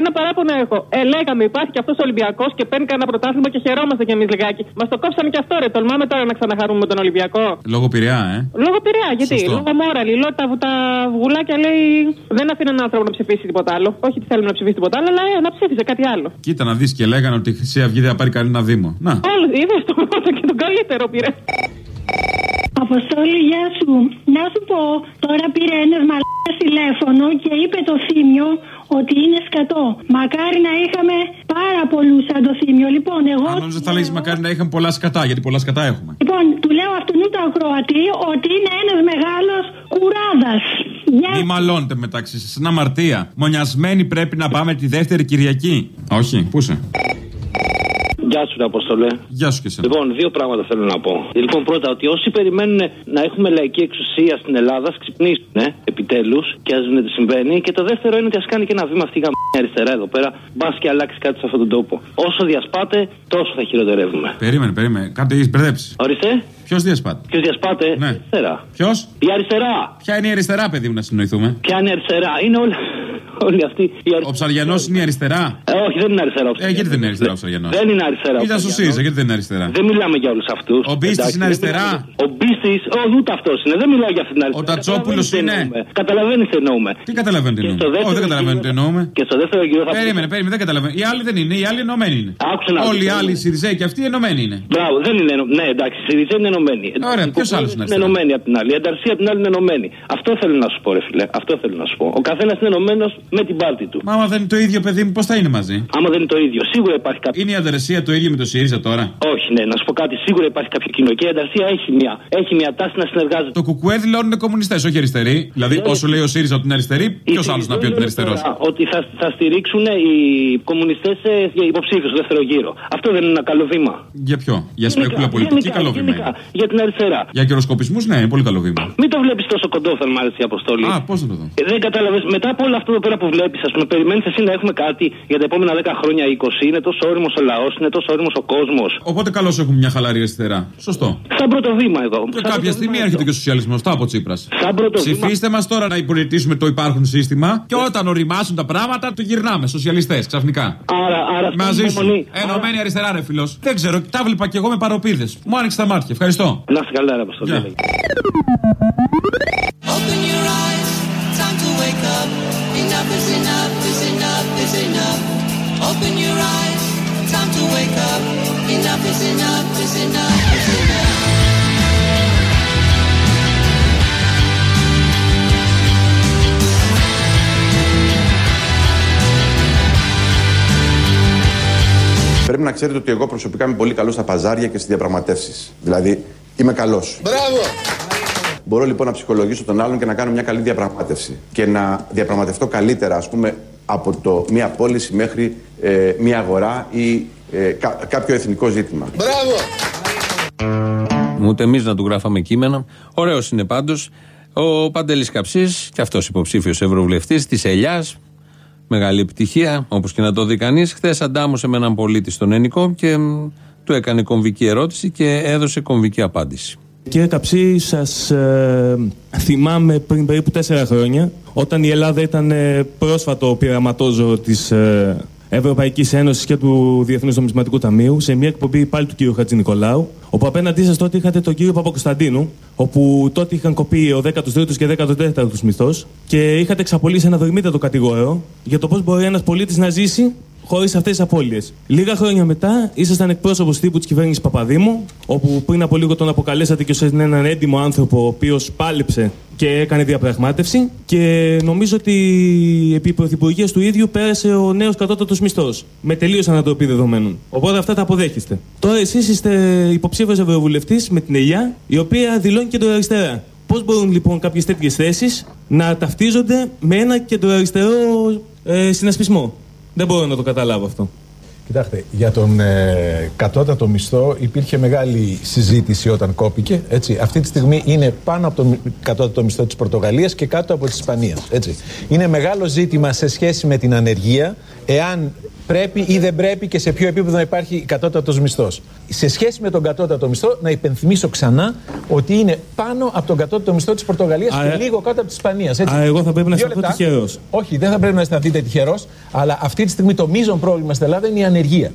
Ένα παράπονο έχω. Ε, λέγαμε, υπάρχει και αυτός ο Ολυμπιακός και παίρνει κανένα πρωτάθλημα και χαιρόμαστε κι εμείς λιγάκι. Μας το κόψανε κι αυτό, ρε. Τολμάμε τώρα να ξαναχαρούμε με τον Ολυμπιακό. Λόγω πειραιά, ε. Λόγω πειραιά, γιατί; Σωστό. Λόγω μόραλη. Λόγω τα, τα βουλάκια λέει δεν αφήνει έναν άνθρωπο να ψηφίσει τίποτα άλλο. Όχι ότι θέλουμε να ψηφίσει τίποτα άλλο, αλλά ε, να ψήφιζε κάτι άλλο. Κοίτα να δεις και λέγανε ότι η Χρυσή Αυγή δεν θα πάρει κανένα Δήμο. Να. Άλλο, είδες το πρώτο και τον καλύτερο πήρε. Αποστόλη, γεια σου. Να σου πω, τώρα πήρε ένας μαλάκας τηλέφωνο και είπε το θύμιο ότι είναι σκατό. Μακάρι να είχαμε πάρα πολλούς σαν το θύμιο. Λοιπόν, εγώ. Αν νόμιζα θα λέγεις μακάρι να είχαμε πολλά σκατά, γιατί πολλά σκατά έχουμε. Λοιπόν, του λέω αυτόν το ακροατή ότι είναι ένας μεγάλος κουράδας. Μη μαλώνετε μεταξύ σας, είναι αμαρτία. Μονιασμένοι πρέπει να πάμε τη δεύτερη Κυριακή. Όχι, πού είσαι; Γεια σου, ρε Αποστολέ. Γεια σου και εσένα. Λοιπόν, δύο πράγματα θέλω να πω. Λοιπόν, πρώτα, ότι όσοι περιμένουν να έχουμε λαϊκή εξουσία στην Ελλάδα, ας ξυπνήσουν, ε, επιτέλους, και ας δουν τι συμβαίνει. Και το δεύτερο είναι ότι ας κάνει και ένα βήμα αυτή η γαμμένη αριστερά εδώ πέρα, μπας και αλλάξεις κάτι σε αυτόν τον τόπο. Όσο διασπάτε, τόσο θα χειροτερεύουμε. Περίμενε, περίμενε. Κάτι έχει μπερδέψεις. Ορίστε. Ποιος διασπάται; Ποιος διασπάται, Ναι. αριστερά. Ποιος; Η αριστερά. Ποια είναι η αριστερά, παιδί μου, να συνοηθούμε; Ποια είναι η αριστερά; Είναι όλοι, όλοι αυτοί. Οι αρι... Ο Ψαριανός είναι η αριστερά; Ε, όχι, δεν είναι αριστερά. ο Ε, γιατί δεν είναι αριστερά ο Ψαριανός. Δεν είναι αριστερά. ο Ήταν στο Ψαριανός. ΣΥΡΙΖΑ, γιατί δεν είναι αριστερά; Δεν μιλάμε για όλους αυτούς. Ο Μπίστης είναι αριστερά. Ο Μπίστης, όχι ούτε αυτός είναι. Δεν μιλάω για αυτήν την αριστερά. Ο Τατσόπουλος είναι. Καταλαβαίνεις τι εννοούμε. Τι καταλαβαίνετε τι εννοούμε. Όχι, δεν καταλαβαίνετε τι εννοούμε. Και στο δεύτερο γύρο θα Περίμενε, περίμενε, δεν καταλαβαίνω. Οι άλλοι δεν είναι, οι άλλοι ενωμένοι είναι. Άκουσε να Όλοι οι δεις. άλλοι, οι Σιριζέοι και αυτοί ενωμένοι είναι. Μπράβο, δεν είναι. ενω- Ναι, εντάξει, η ΣΥΡΙΖΑ είναι ενωμένη. Ωραία, Η ποιος Κοκκίνη άλλος είναι είναι αριστερά; ενωμένη απ' την άλλη. Η Ανταρσία απ' την άλλη είναι ενωμένη. Αυτό θέλω να σου πω, ρε φιλέ. Αυτό θέλω να σου πω. Ο καθένας είναι ενωμένος με την πάρτη του. Μα άμα δεν είναι το ίδιο παιδί μου, πώς θα είναι μαζί; Άμα δεν είναι το ίδιο, σίγουρα υπάρχει κάποιο. Είναι η ανταρσία το ίδιο με το ΣΥΡΙΖΑ τώρα; Όχι, ναι, να σου πω κάτι. Σίγουρα υπάρχει κάποιο κοινό. Και η Ανταρσία έχει μια, έχει μια τάση να συνεργάζεται. Το κουκουέ δηλώνουν είναι κομμουνιστές, όχι αριστεροί. Δηλαδή, όσο λέει ο ΣΥΡΙΖΑ ότι είναι αριστερή, ποιος άλλος να πει ότι είναι αριστερός; Ότι θα, θα στηρίξουν οι κομμουνιστές υποψήφιους στο δεύτερο γύρο. Αυτό δεν είναι ένα καλό βήμα. Για ποιο, για σπέκουλα πολιτική, γενικά, καλό βήμα. γενικά, είναι. Για την αριστερά. Για καιροσκοπισμούς, ναι, είναι πολύ καλό βήμα. Μην το βλέπεις τόσο κοντό, θα μ' άρεσε η αποστολή. Α, πώς να το δω. Ε, Δεν κατάλαβες. Μετά από όλο αυτό εδώ πέρα που βλέπεις, ας πούμε, περιμένεις εσύ να έχουμε κάτι για τα επόμενα 10 χρόνια, 20. Είναι τόσο όριμο ο λαός, είναι τόσο όριμο ο κόσμος. Οπότε καλώς έχουμε μια χαλαρή αριστερά. Σωστό. Σαν πρώτο βήμα εδώ. Και Σαν κάποια πρώτο στιγμή βήμα έρχεται εδώ. και ο σοσιαλισμός. Τα από Τσίπρας. Σαν πρώτο βήμα. Ψηφίστε μας τώρα να υπηρετήσουμε το υπάρχον σύστημα και όταν οριμάσουν τα πράγματα το γυρνάμε. Σοσιαλιστές ξαφνικά. Άρα, άρα αυτή Μαζί είναι η σου. υπομονή. Ενωμένη αριστερά, ρε φιλό. Δεν ξέρω, τα βλέπα και εγώ με παροπίδες. Μου άνοιξε τα μάτια. Ευχαριστώ. Να είστε καλά, ρε Αποστολή. Γεια. Enough is enough, is enough, is enough. Open your eyes, time to wake up. Enough is enough, is enough, is enough. Πρέπει να ξέρετε ότι εγώ προσωπικά είμαι πολύ καλός στα παζάρια και στις διαπραγματεύσεις. Δηλαδή, είμαι καλός. Μπράβο! Μπορώ λοιπόν να ψυχολογήσω τον άλλον και να κάνω μια καλή διαπραγμάτευση. Και να διαπραγματευτώ καλύτερα, ας πούμε, από το μία πώληση μέχρι ε, μία αγορά ή ε, κα- κάποιο εθνικό ζήτημα. Μπράβο! Ούτε εμείς να του γράφαμε κείμενα. Ωραίος είναι πάντως. Ο Παντελής Καψής, και αυτός υποψήφιος ευρωβουλευτής της Ελιάς. Μεγάλη επιτυχία, όπως και να το δει κανείς. Χθες αντάμωσε με έναν πολίτη στον Ενικό και μ, του έκανε κομβική ερώτηση και έδωσε κομβική απάντηση. Κύριε Καψί, σας ε, θυμάμαι πριν περίπου τέσσερα χρόνια, όταν η Ελλάδα ήταν ε, πρόσφατο πειραματόζωο της ε, Ευρωπαϊκής Ένωσης και του Διεθνούς Νομισματικού Ταμείου, σε μια εκπομπή πάλι του κύριου Χατζη Νικολάου, όπου απέναντί σας τότε είχατε τον κύριο Παπακοσταντίνου, όπου τότε είχαν κοπεί ο 13ος και 14ος μισθός και είχατε εξαπολύσει ένα δορμήτατο κατηγόρο για το πώς μπορεί ένας πολίτης να ζήσει χωρίς αυτές τις απώλειες. Λίγα χρόνια μετά ήσασταν εκπρόσωπος τύπου της κυβέρνησης Παπαδήμου, όπου πριν από λίγο τον αποκαλέσατε και ως έναν έντιμο άνθρωπο, ο οποίος πάλεψε και έκανε διαπραγμάτευση. Και νομίζω ότι επί πρωθυπουργίας του ίδιου πέρασε ο νέος κατώτατος μισθός. Με τελείως ανατροπή δεδομένων. Οπότε αυτά τα αποδέχεστε. Τώρα εσείς είστε υποψήφιος ευρωβουλευτής με την ΕΙΑ, η οποία δηλώνει κεντροαριστερά. Πώς μπορούν λοιπόν κάποιες τέτοιες θέσεις να ταυτίζονται με ένα κεντροαριστερό ε, συνασπισμό; Δεν μπορώ να το καταλάβω αυτό. Κοιτάξτε, για τον ε, κατώτατο μισθό υπήρχε μεγάλη συζήτηση όταν κόπηκε. Έτσι. Αυτή τη στιγμή είναι πάνω από τον κατώτατο μισθό της Πορτογαλίας και κάτω από της Ισπανίας. Έτσι. Είναι μεγάλο ζήτημα σε σχέση με την ανεργία, εάν πρέπει ή δεν πρέπει και σε ποιο επίπεδο να υπάρχει κατώτατος μισθός. Σε σχέση με τον κατώτατο μισθό, να υπενθυμίσω ξανά ότι είναι πάνω από τον κατώτατο μισθό της Πορτογαλίας Α, και ε. λίγο κάτω από της Ισπανίας. Έτσι. Α, εγώ θα πρέπει να Δύο αισθανθώ λεπτά. τυχερός. Όχι, δεν θα πρέπει να αισθανθείτε τυχερός, αλλά αυτή τη στιγμή το μείζον πρόβλημα στην Ελλάδα είναι η ανεργία.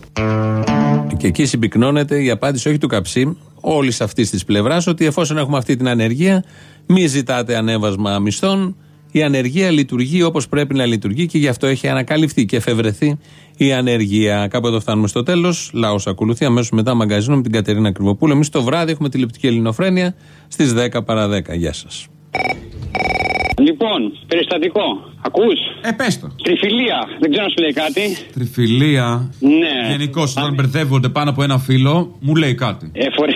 Και εκεί συμπυκνώνεται η απάντηση όχι του Καψίμ, όλης αυτής της πλευράς, ότι εφόσον έχουμε αυτή την ανεργία, μη ζητάτε ανέβασμα μισθών. Η ανεργία λειτουργεί όπως πρέπει να λειτουργεί και γι' αυτό έχει ανακαλυφθεί και εφευρεθεί η ανεργία. Κάπου εδώ φτάνουμε στο τέλος. Λαό ακολουθεί αμέσως μετά μαγκαζίνο με την Κατερίνα Κρυβοπούλου. Εμείς το βράδυ έχουμε τηλεπτική ελληνοφρένεια στις 10 παρα 10. Γεια σας. Λοιπόν, περιστατικό. Ακούς; Ε, πες το. Τριφυλία. Δεν ξέρω αν σου λέει κάτι. Τριφυλία. Ναι. Γενικώς, όταν μπερδεύονται πάνω από ένα φύλλο, μου λέει κάτι. Εφορε...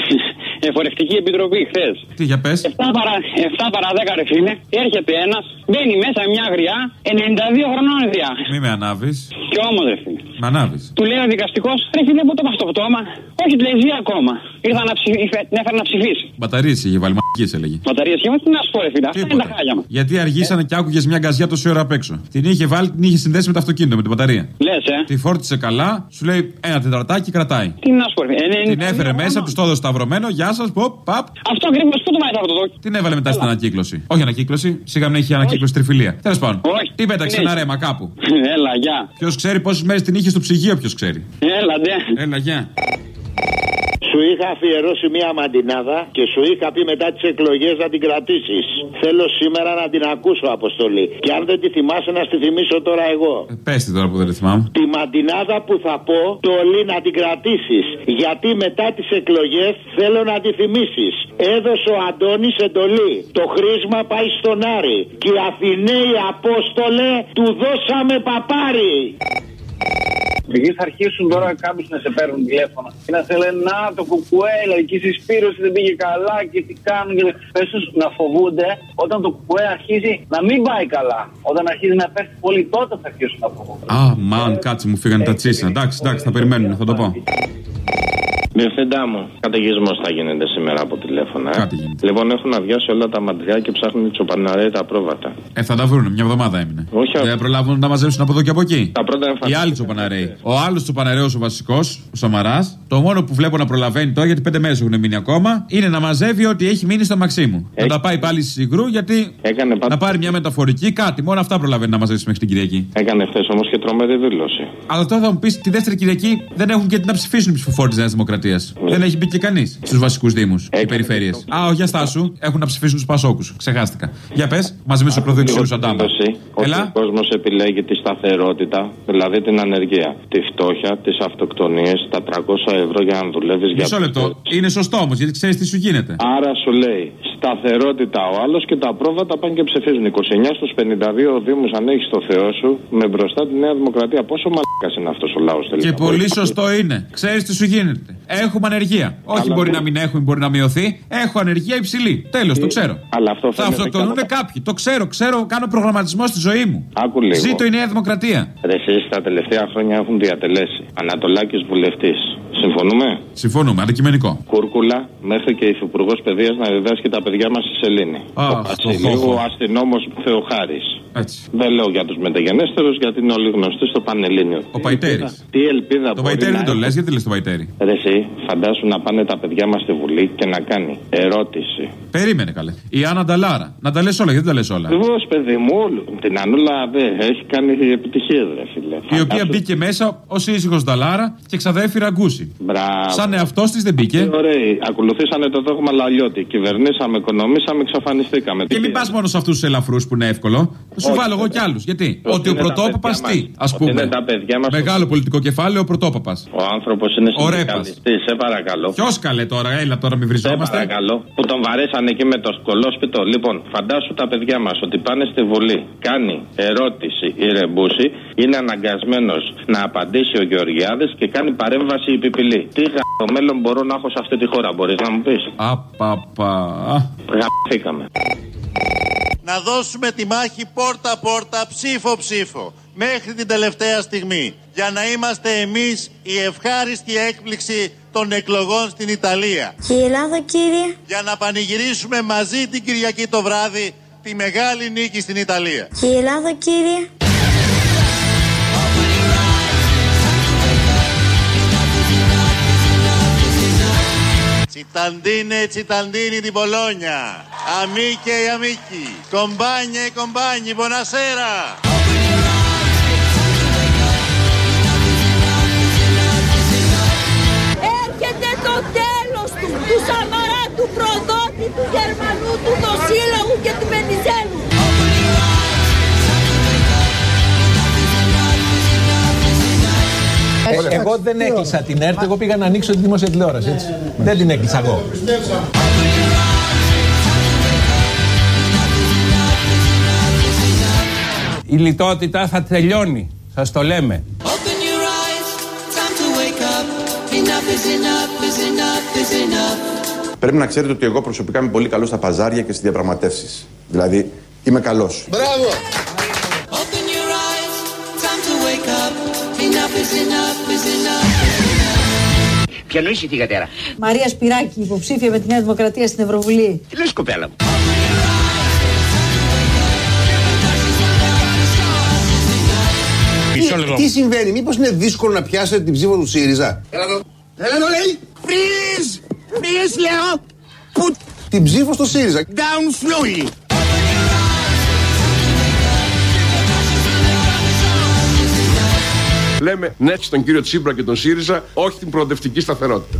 Εφορευτική επιτροπή χθες. Τι για πες. 7 παρα, 7 παρα 10 ρε φίλε. Έρχεται ένας, μπαίνει μέσα μια γριά, 92 χρονών διά. Μη με ανάβεις. Και όμω ρε φίλε. Με ανάβεις. Του λέει ο δικαστικός, ρε φίλε, πού το πας το πτώμα; Όχι, του λέει ζει ακόμα. Ήρθα να ψηφίσει, την έφερα να ψηφίσει. Μπαταρίες είχε βάλει, μαγικέ έλεγε. Μπαταρίες σχήμα, τι να σου πω, ρε φίλε. Αυτά είναι τα χάλια μας. Γιατί αργήσανε και άκουγες μια γκαζιά τόση ώρα απ' έξω. Την είχε βάλει, την είχε συνδέσει με το αυτοκίνητο, με την μπαταρία. Λες, ε. Τη φόρτισε καλά, σου λέει ένα τεταρτάκι κρατάει. Τι να σου πω, ρε φίλε. Την έφερε μέσα, τους το έδωσε σταυρωμένο, γεια σας, ποπ, παπ. Αυτό ακριβώς πού το βάζει αυτό το δόκι; Την έβαλε μετά στην ανακύκλωση. Όχι ανακύκλωση, σιγά μην έχει ανακύκλωση τριφυλία. Τέλος πάντων. Όχι. Τι πέταξε την ένα έχει. ρέμα κάπου. Έλα, γεια. Ποιος ξέρει πόσες μέρες την είχε στο ψυγείο, ποιος ξέρει. Έλα, ντε. Έλα, γεια. Σου είχα αφιερώσει μία μαντινάδα και σου είχα πει μετά τις εκλογές να την κρατήσεις. Θέλω σήμερα να την ακούσω, Αποστολή. Και αν δεν τη θυμάσαι, να στη θυμίσω τώρα εγώ. Πες τη τώρα που δεν τη θυμάμαι. Τη μαντινάδα που θα πω, το όλι να την κρατήσεις. Γιατί μετά τις εκλογές θέλω να τη θυμίσεις. Έδωσε ο Αντώνης εντολή. Το χρήσμα πάει στον Άρη. Και οι Αθηναίοι Απόστολε του δώσαμε παπάρι. Εκεί θα αρχίσουν τώρα κάποιοι να σε παίρνουν τηλέφωνα και να σε λένε Να το κουκουέ, η λαϊκή συσπήρωση δεν πήγε καλά και τι κάνουν. Και... Πες τους να φοβούνται όταν το κουκουέ αρχίζει να μην πάει καλά. Όταν αρχίζει να πέφτει πολύ, τότε θα αρχίσουν να φοβούνται. Α, μαν, κάτσε μου φύγανε τα τσίσα. Εντάξει, εντάξει, θα περιμένουν, θα το πω. Διευθυντά μου, καταιγισμός θα γίνεται σήμερα από τηλέφωνα. Ε. Κάτι γίνεται. Λοιπόν, έχουν αδειάσει όλα τα μαντριά και ψάχνουν τσοπαναρέ τα πρόβατα. Ε, θα τα βρουν, μια εβδομάδα έμεινε. Όχι, Δεν θα προλάβουν να τα μαζέψουν από εδώ και από εκεί. Τα πρώτα Οι εμφανίζονται. άλλοι τσοπαναρέοι. Ο άλλος τσοπαναρέος, ο βασικός, ο Σαμαράς, το μόνο που βλέπω να προλαβαίνει τώρα, γιατί πέντε μέρες έχουν μείνει ακόμα, είναι να μαζεύει ό,τι έχει μείνει στο Μαξίμου. Να τα πάει πάλι στη Συγκρού, γιατί Έκανε να πάρει μια μεταφορική κάτι. Μόνο αυτά προλαβαίνει να μαζέψει μέχρι την Κυριακή. Έκανε χθες όμως και τρομερή δήλωση. Αλλά τώρα θα μου πεις τη δεύτερη Κυριακή δεν έχουν και τι να ψηφίσουν οι ψηφοφόροι της Νέας Δημοκρατίας. Δεν έχει μπει και κανείς στους βασικούς Δήμους και περιφέρειες. Α, όχι, αστά σου. Έχουν να ψηφίσουν του Πασόκους. Ξεχάστηκα. Για πες, μαζί με τους προδεξιού Αντάμπα. Ότι ο κόσμος επιλέγει τη σταθερότητα, δηλαδή την ανεργία, τη φτώχεια, τις αυτοκτονίες, τα 300 ευρώ για να δουλεύεις για Μισό λεπτό. Είναι σωστό όμως, γιατί ξέρεις τι σου γίνεται. Άρα σου λέει σταθερότητα ο άλλος και τα πρόβατα πάνε και ψηφίζουν. 29 στους 52 Δήμου αν έχει το Θεό σου με μπροστά τη Νέα Δημοκρατία. Πόσο μαλάκα είναι αυτός ο λαός τελικά. Και πολύ σωστό είναι. Ξέρεις τι σου γίνεται. Έχουμε ανεργία. Όχι μπορεί να μην έχουμε, μπορεί να μειωθεί. Έχω ανεργία υψηλή. Τέλος, το ξέρω. Αλλά αυτό Θα φαίνεται αυτοκτονούν κάποιοι. Το ξέρω, ξέρω, κάνω προγραμματισμό στη ζωή μου. Άκου λίγο. Ζήτω η Νέα Δημοκρατία. Ρε, εσείς τα τελευταία χρόνια έχουν διατελέσει. Ανατολάκης βουλευτής. Συμφωνούμε; Συμφωνούμε, αντικειμενικό. Κούρκουλα μέχρι και υφυπουργός παιδείας να διδάσκει τα παιδιά μας στη Σελήνη. Α, ο στο Βασιλείου, χώχο. ο αστυνόμος Θεοχάρης. Έτσι. Δεν λέω για τους μεταγενέστερους γιατί είναι όλοι γνωστοί στο Πανελλήνιο. Ο Παϊτέρης. Τι ελπίδα Το μπορεί Παϊτέρη να δεν το έχει; λες, γιατί λες το Παϊτέρη; Ρε εσύ, φαντάσου να πάνε τα παιδιά μας στη Βουλή και να κάνει ερώτηση. Περίμενε καλέ. Η Άννα Νταλάρα. Να τα λες όλα, γιατί δεν τα λες όλα; Βεβαίως, παιδί μου, όλο. Την Ανούλα δεν έχει κάνει επιτυχίες, ρε φίλε. Η οποία μπήκε μέσα ως ήσυχος Νταλάρα και ξαδέφη ραγκούση. Μπράβο. Σαν εαυτός της δεν μπήκε. Ωραία. Ακολουθήσανε το δόγμα Λαλιώτη. Κυβερνήσαμε, οικονομήσαμε, εξαφανιστήκαμε. Και μην πας μόνο σε αυτούς τους ελαφρούς που είναι εύκολο. Θα σου Όχι, βάλω εγώ κι άλλους. Γιατί; Ότι ο είναι τα πρωτόπαπας παιδιά τι, μας. ας Ότι είναι πούμε. τα παιδιά μας. Μεγάλο πολιτικό κεφάλαιο, ο πρωτόπαπας. Ο άνθρωπος είναι Ο Ρέπας. συνδικαλιστής, σε παρακαλώ. Ποιος καλέ τώρα, έλα τώρα, μην Σε βριζόμαστε. παρακαλώ. Που τον βαρέσανε εκεί με το σκολόσπιτο. Λοιπόν, φαντάσου τα παιδιά μας ότι πάνε στη Βουλή. Κάνει ερώτηση η Ρεμπούση. Είναι αναγκασμένος να απαντήσει ο Γεωργιάδης και κάνει παρέμβαση η Πιπηλή. Τι γα... μέλλον μπορώ να έχω σε αυτή τη χώρα, μπορείς να μου πεις; Απαπα. Γαμηθήκαμε. Να δώσουμε τη μάχη πόρτα-πόρτα, ψήφο-ψήφο. μέχρι την τελευταία στιγμή. Για να είμαστε εμείς η ευχάριστη έκπληξη των εκλογών στην Ιταλία. Και η Ελλάδα, κύριε; Για να πανηγυρίσουμε μαζί την Κυριακή το βράδυ τη μεγάλη νίκη στην Ιταλία. Και η Ελλάδα, κύριε; Cittadine, cittadini di Bologna, amiche e amici, compagne e compagni, buonasera. Έρχεται το τέλος του, του Σαμαρά, του Προδότη, του Γερμανού, του Δοσύλλογου και του Βενιζέλου. Ε, εγώ δεν έκλεισα την ΕΡΤ, εγώ πήγα να ανοίξω τη δημόσια τηλεόραση. Έτσι. Δεν την έκλεισα εγώ. Η λιτότητα θα τελειώνει. Σας το λέμε. Open your eyes, time to wake up. Enough is enough, is enough, is enough. Πρέπει να ξέρετε ότι εγώ προσωπικά είμαι πολύ καλός στα παζάρια και στις διαπραγματεύσεις. Δηλαδή, είμαι καλός. Μπράβο! Ποιανού είσαι θηγατέρα. Μαρία Σπυράκη, υποψήφια με τη Νέα Δημοκρατία στην Ευρωβουλή. Τι λες κοπέλα μου; Μισό λεπτό. Τι συμβαίνει, μήπως είναι δύσκολο να πιάσετε την ψήφο του ΣΥΡΙΖΑ; Έλα εδώ. Έλα εδώ λέει. Freeze! Freeze λέω. Put Την ψήφο στο ΣΥΡΙΖΑ. down slowly. Λέμε ναι στον κύριο Τσίπρα και τον ΣΥΡΙΖΑ, όχι την προοδευτική σταθερότητα.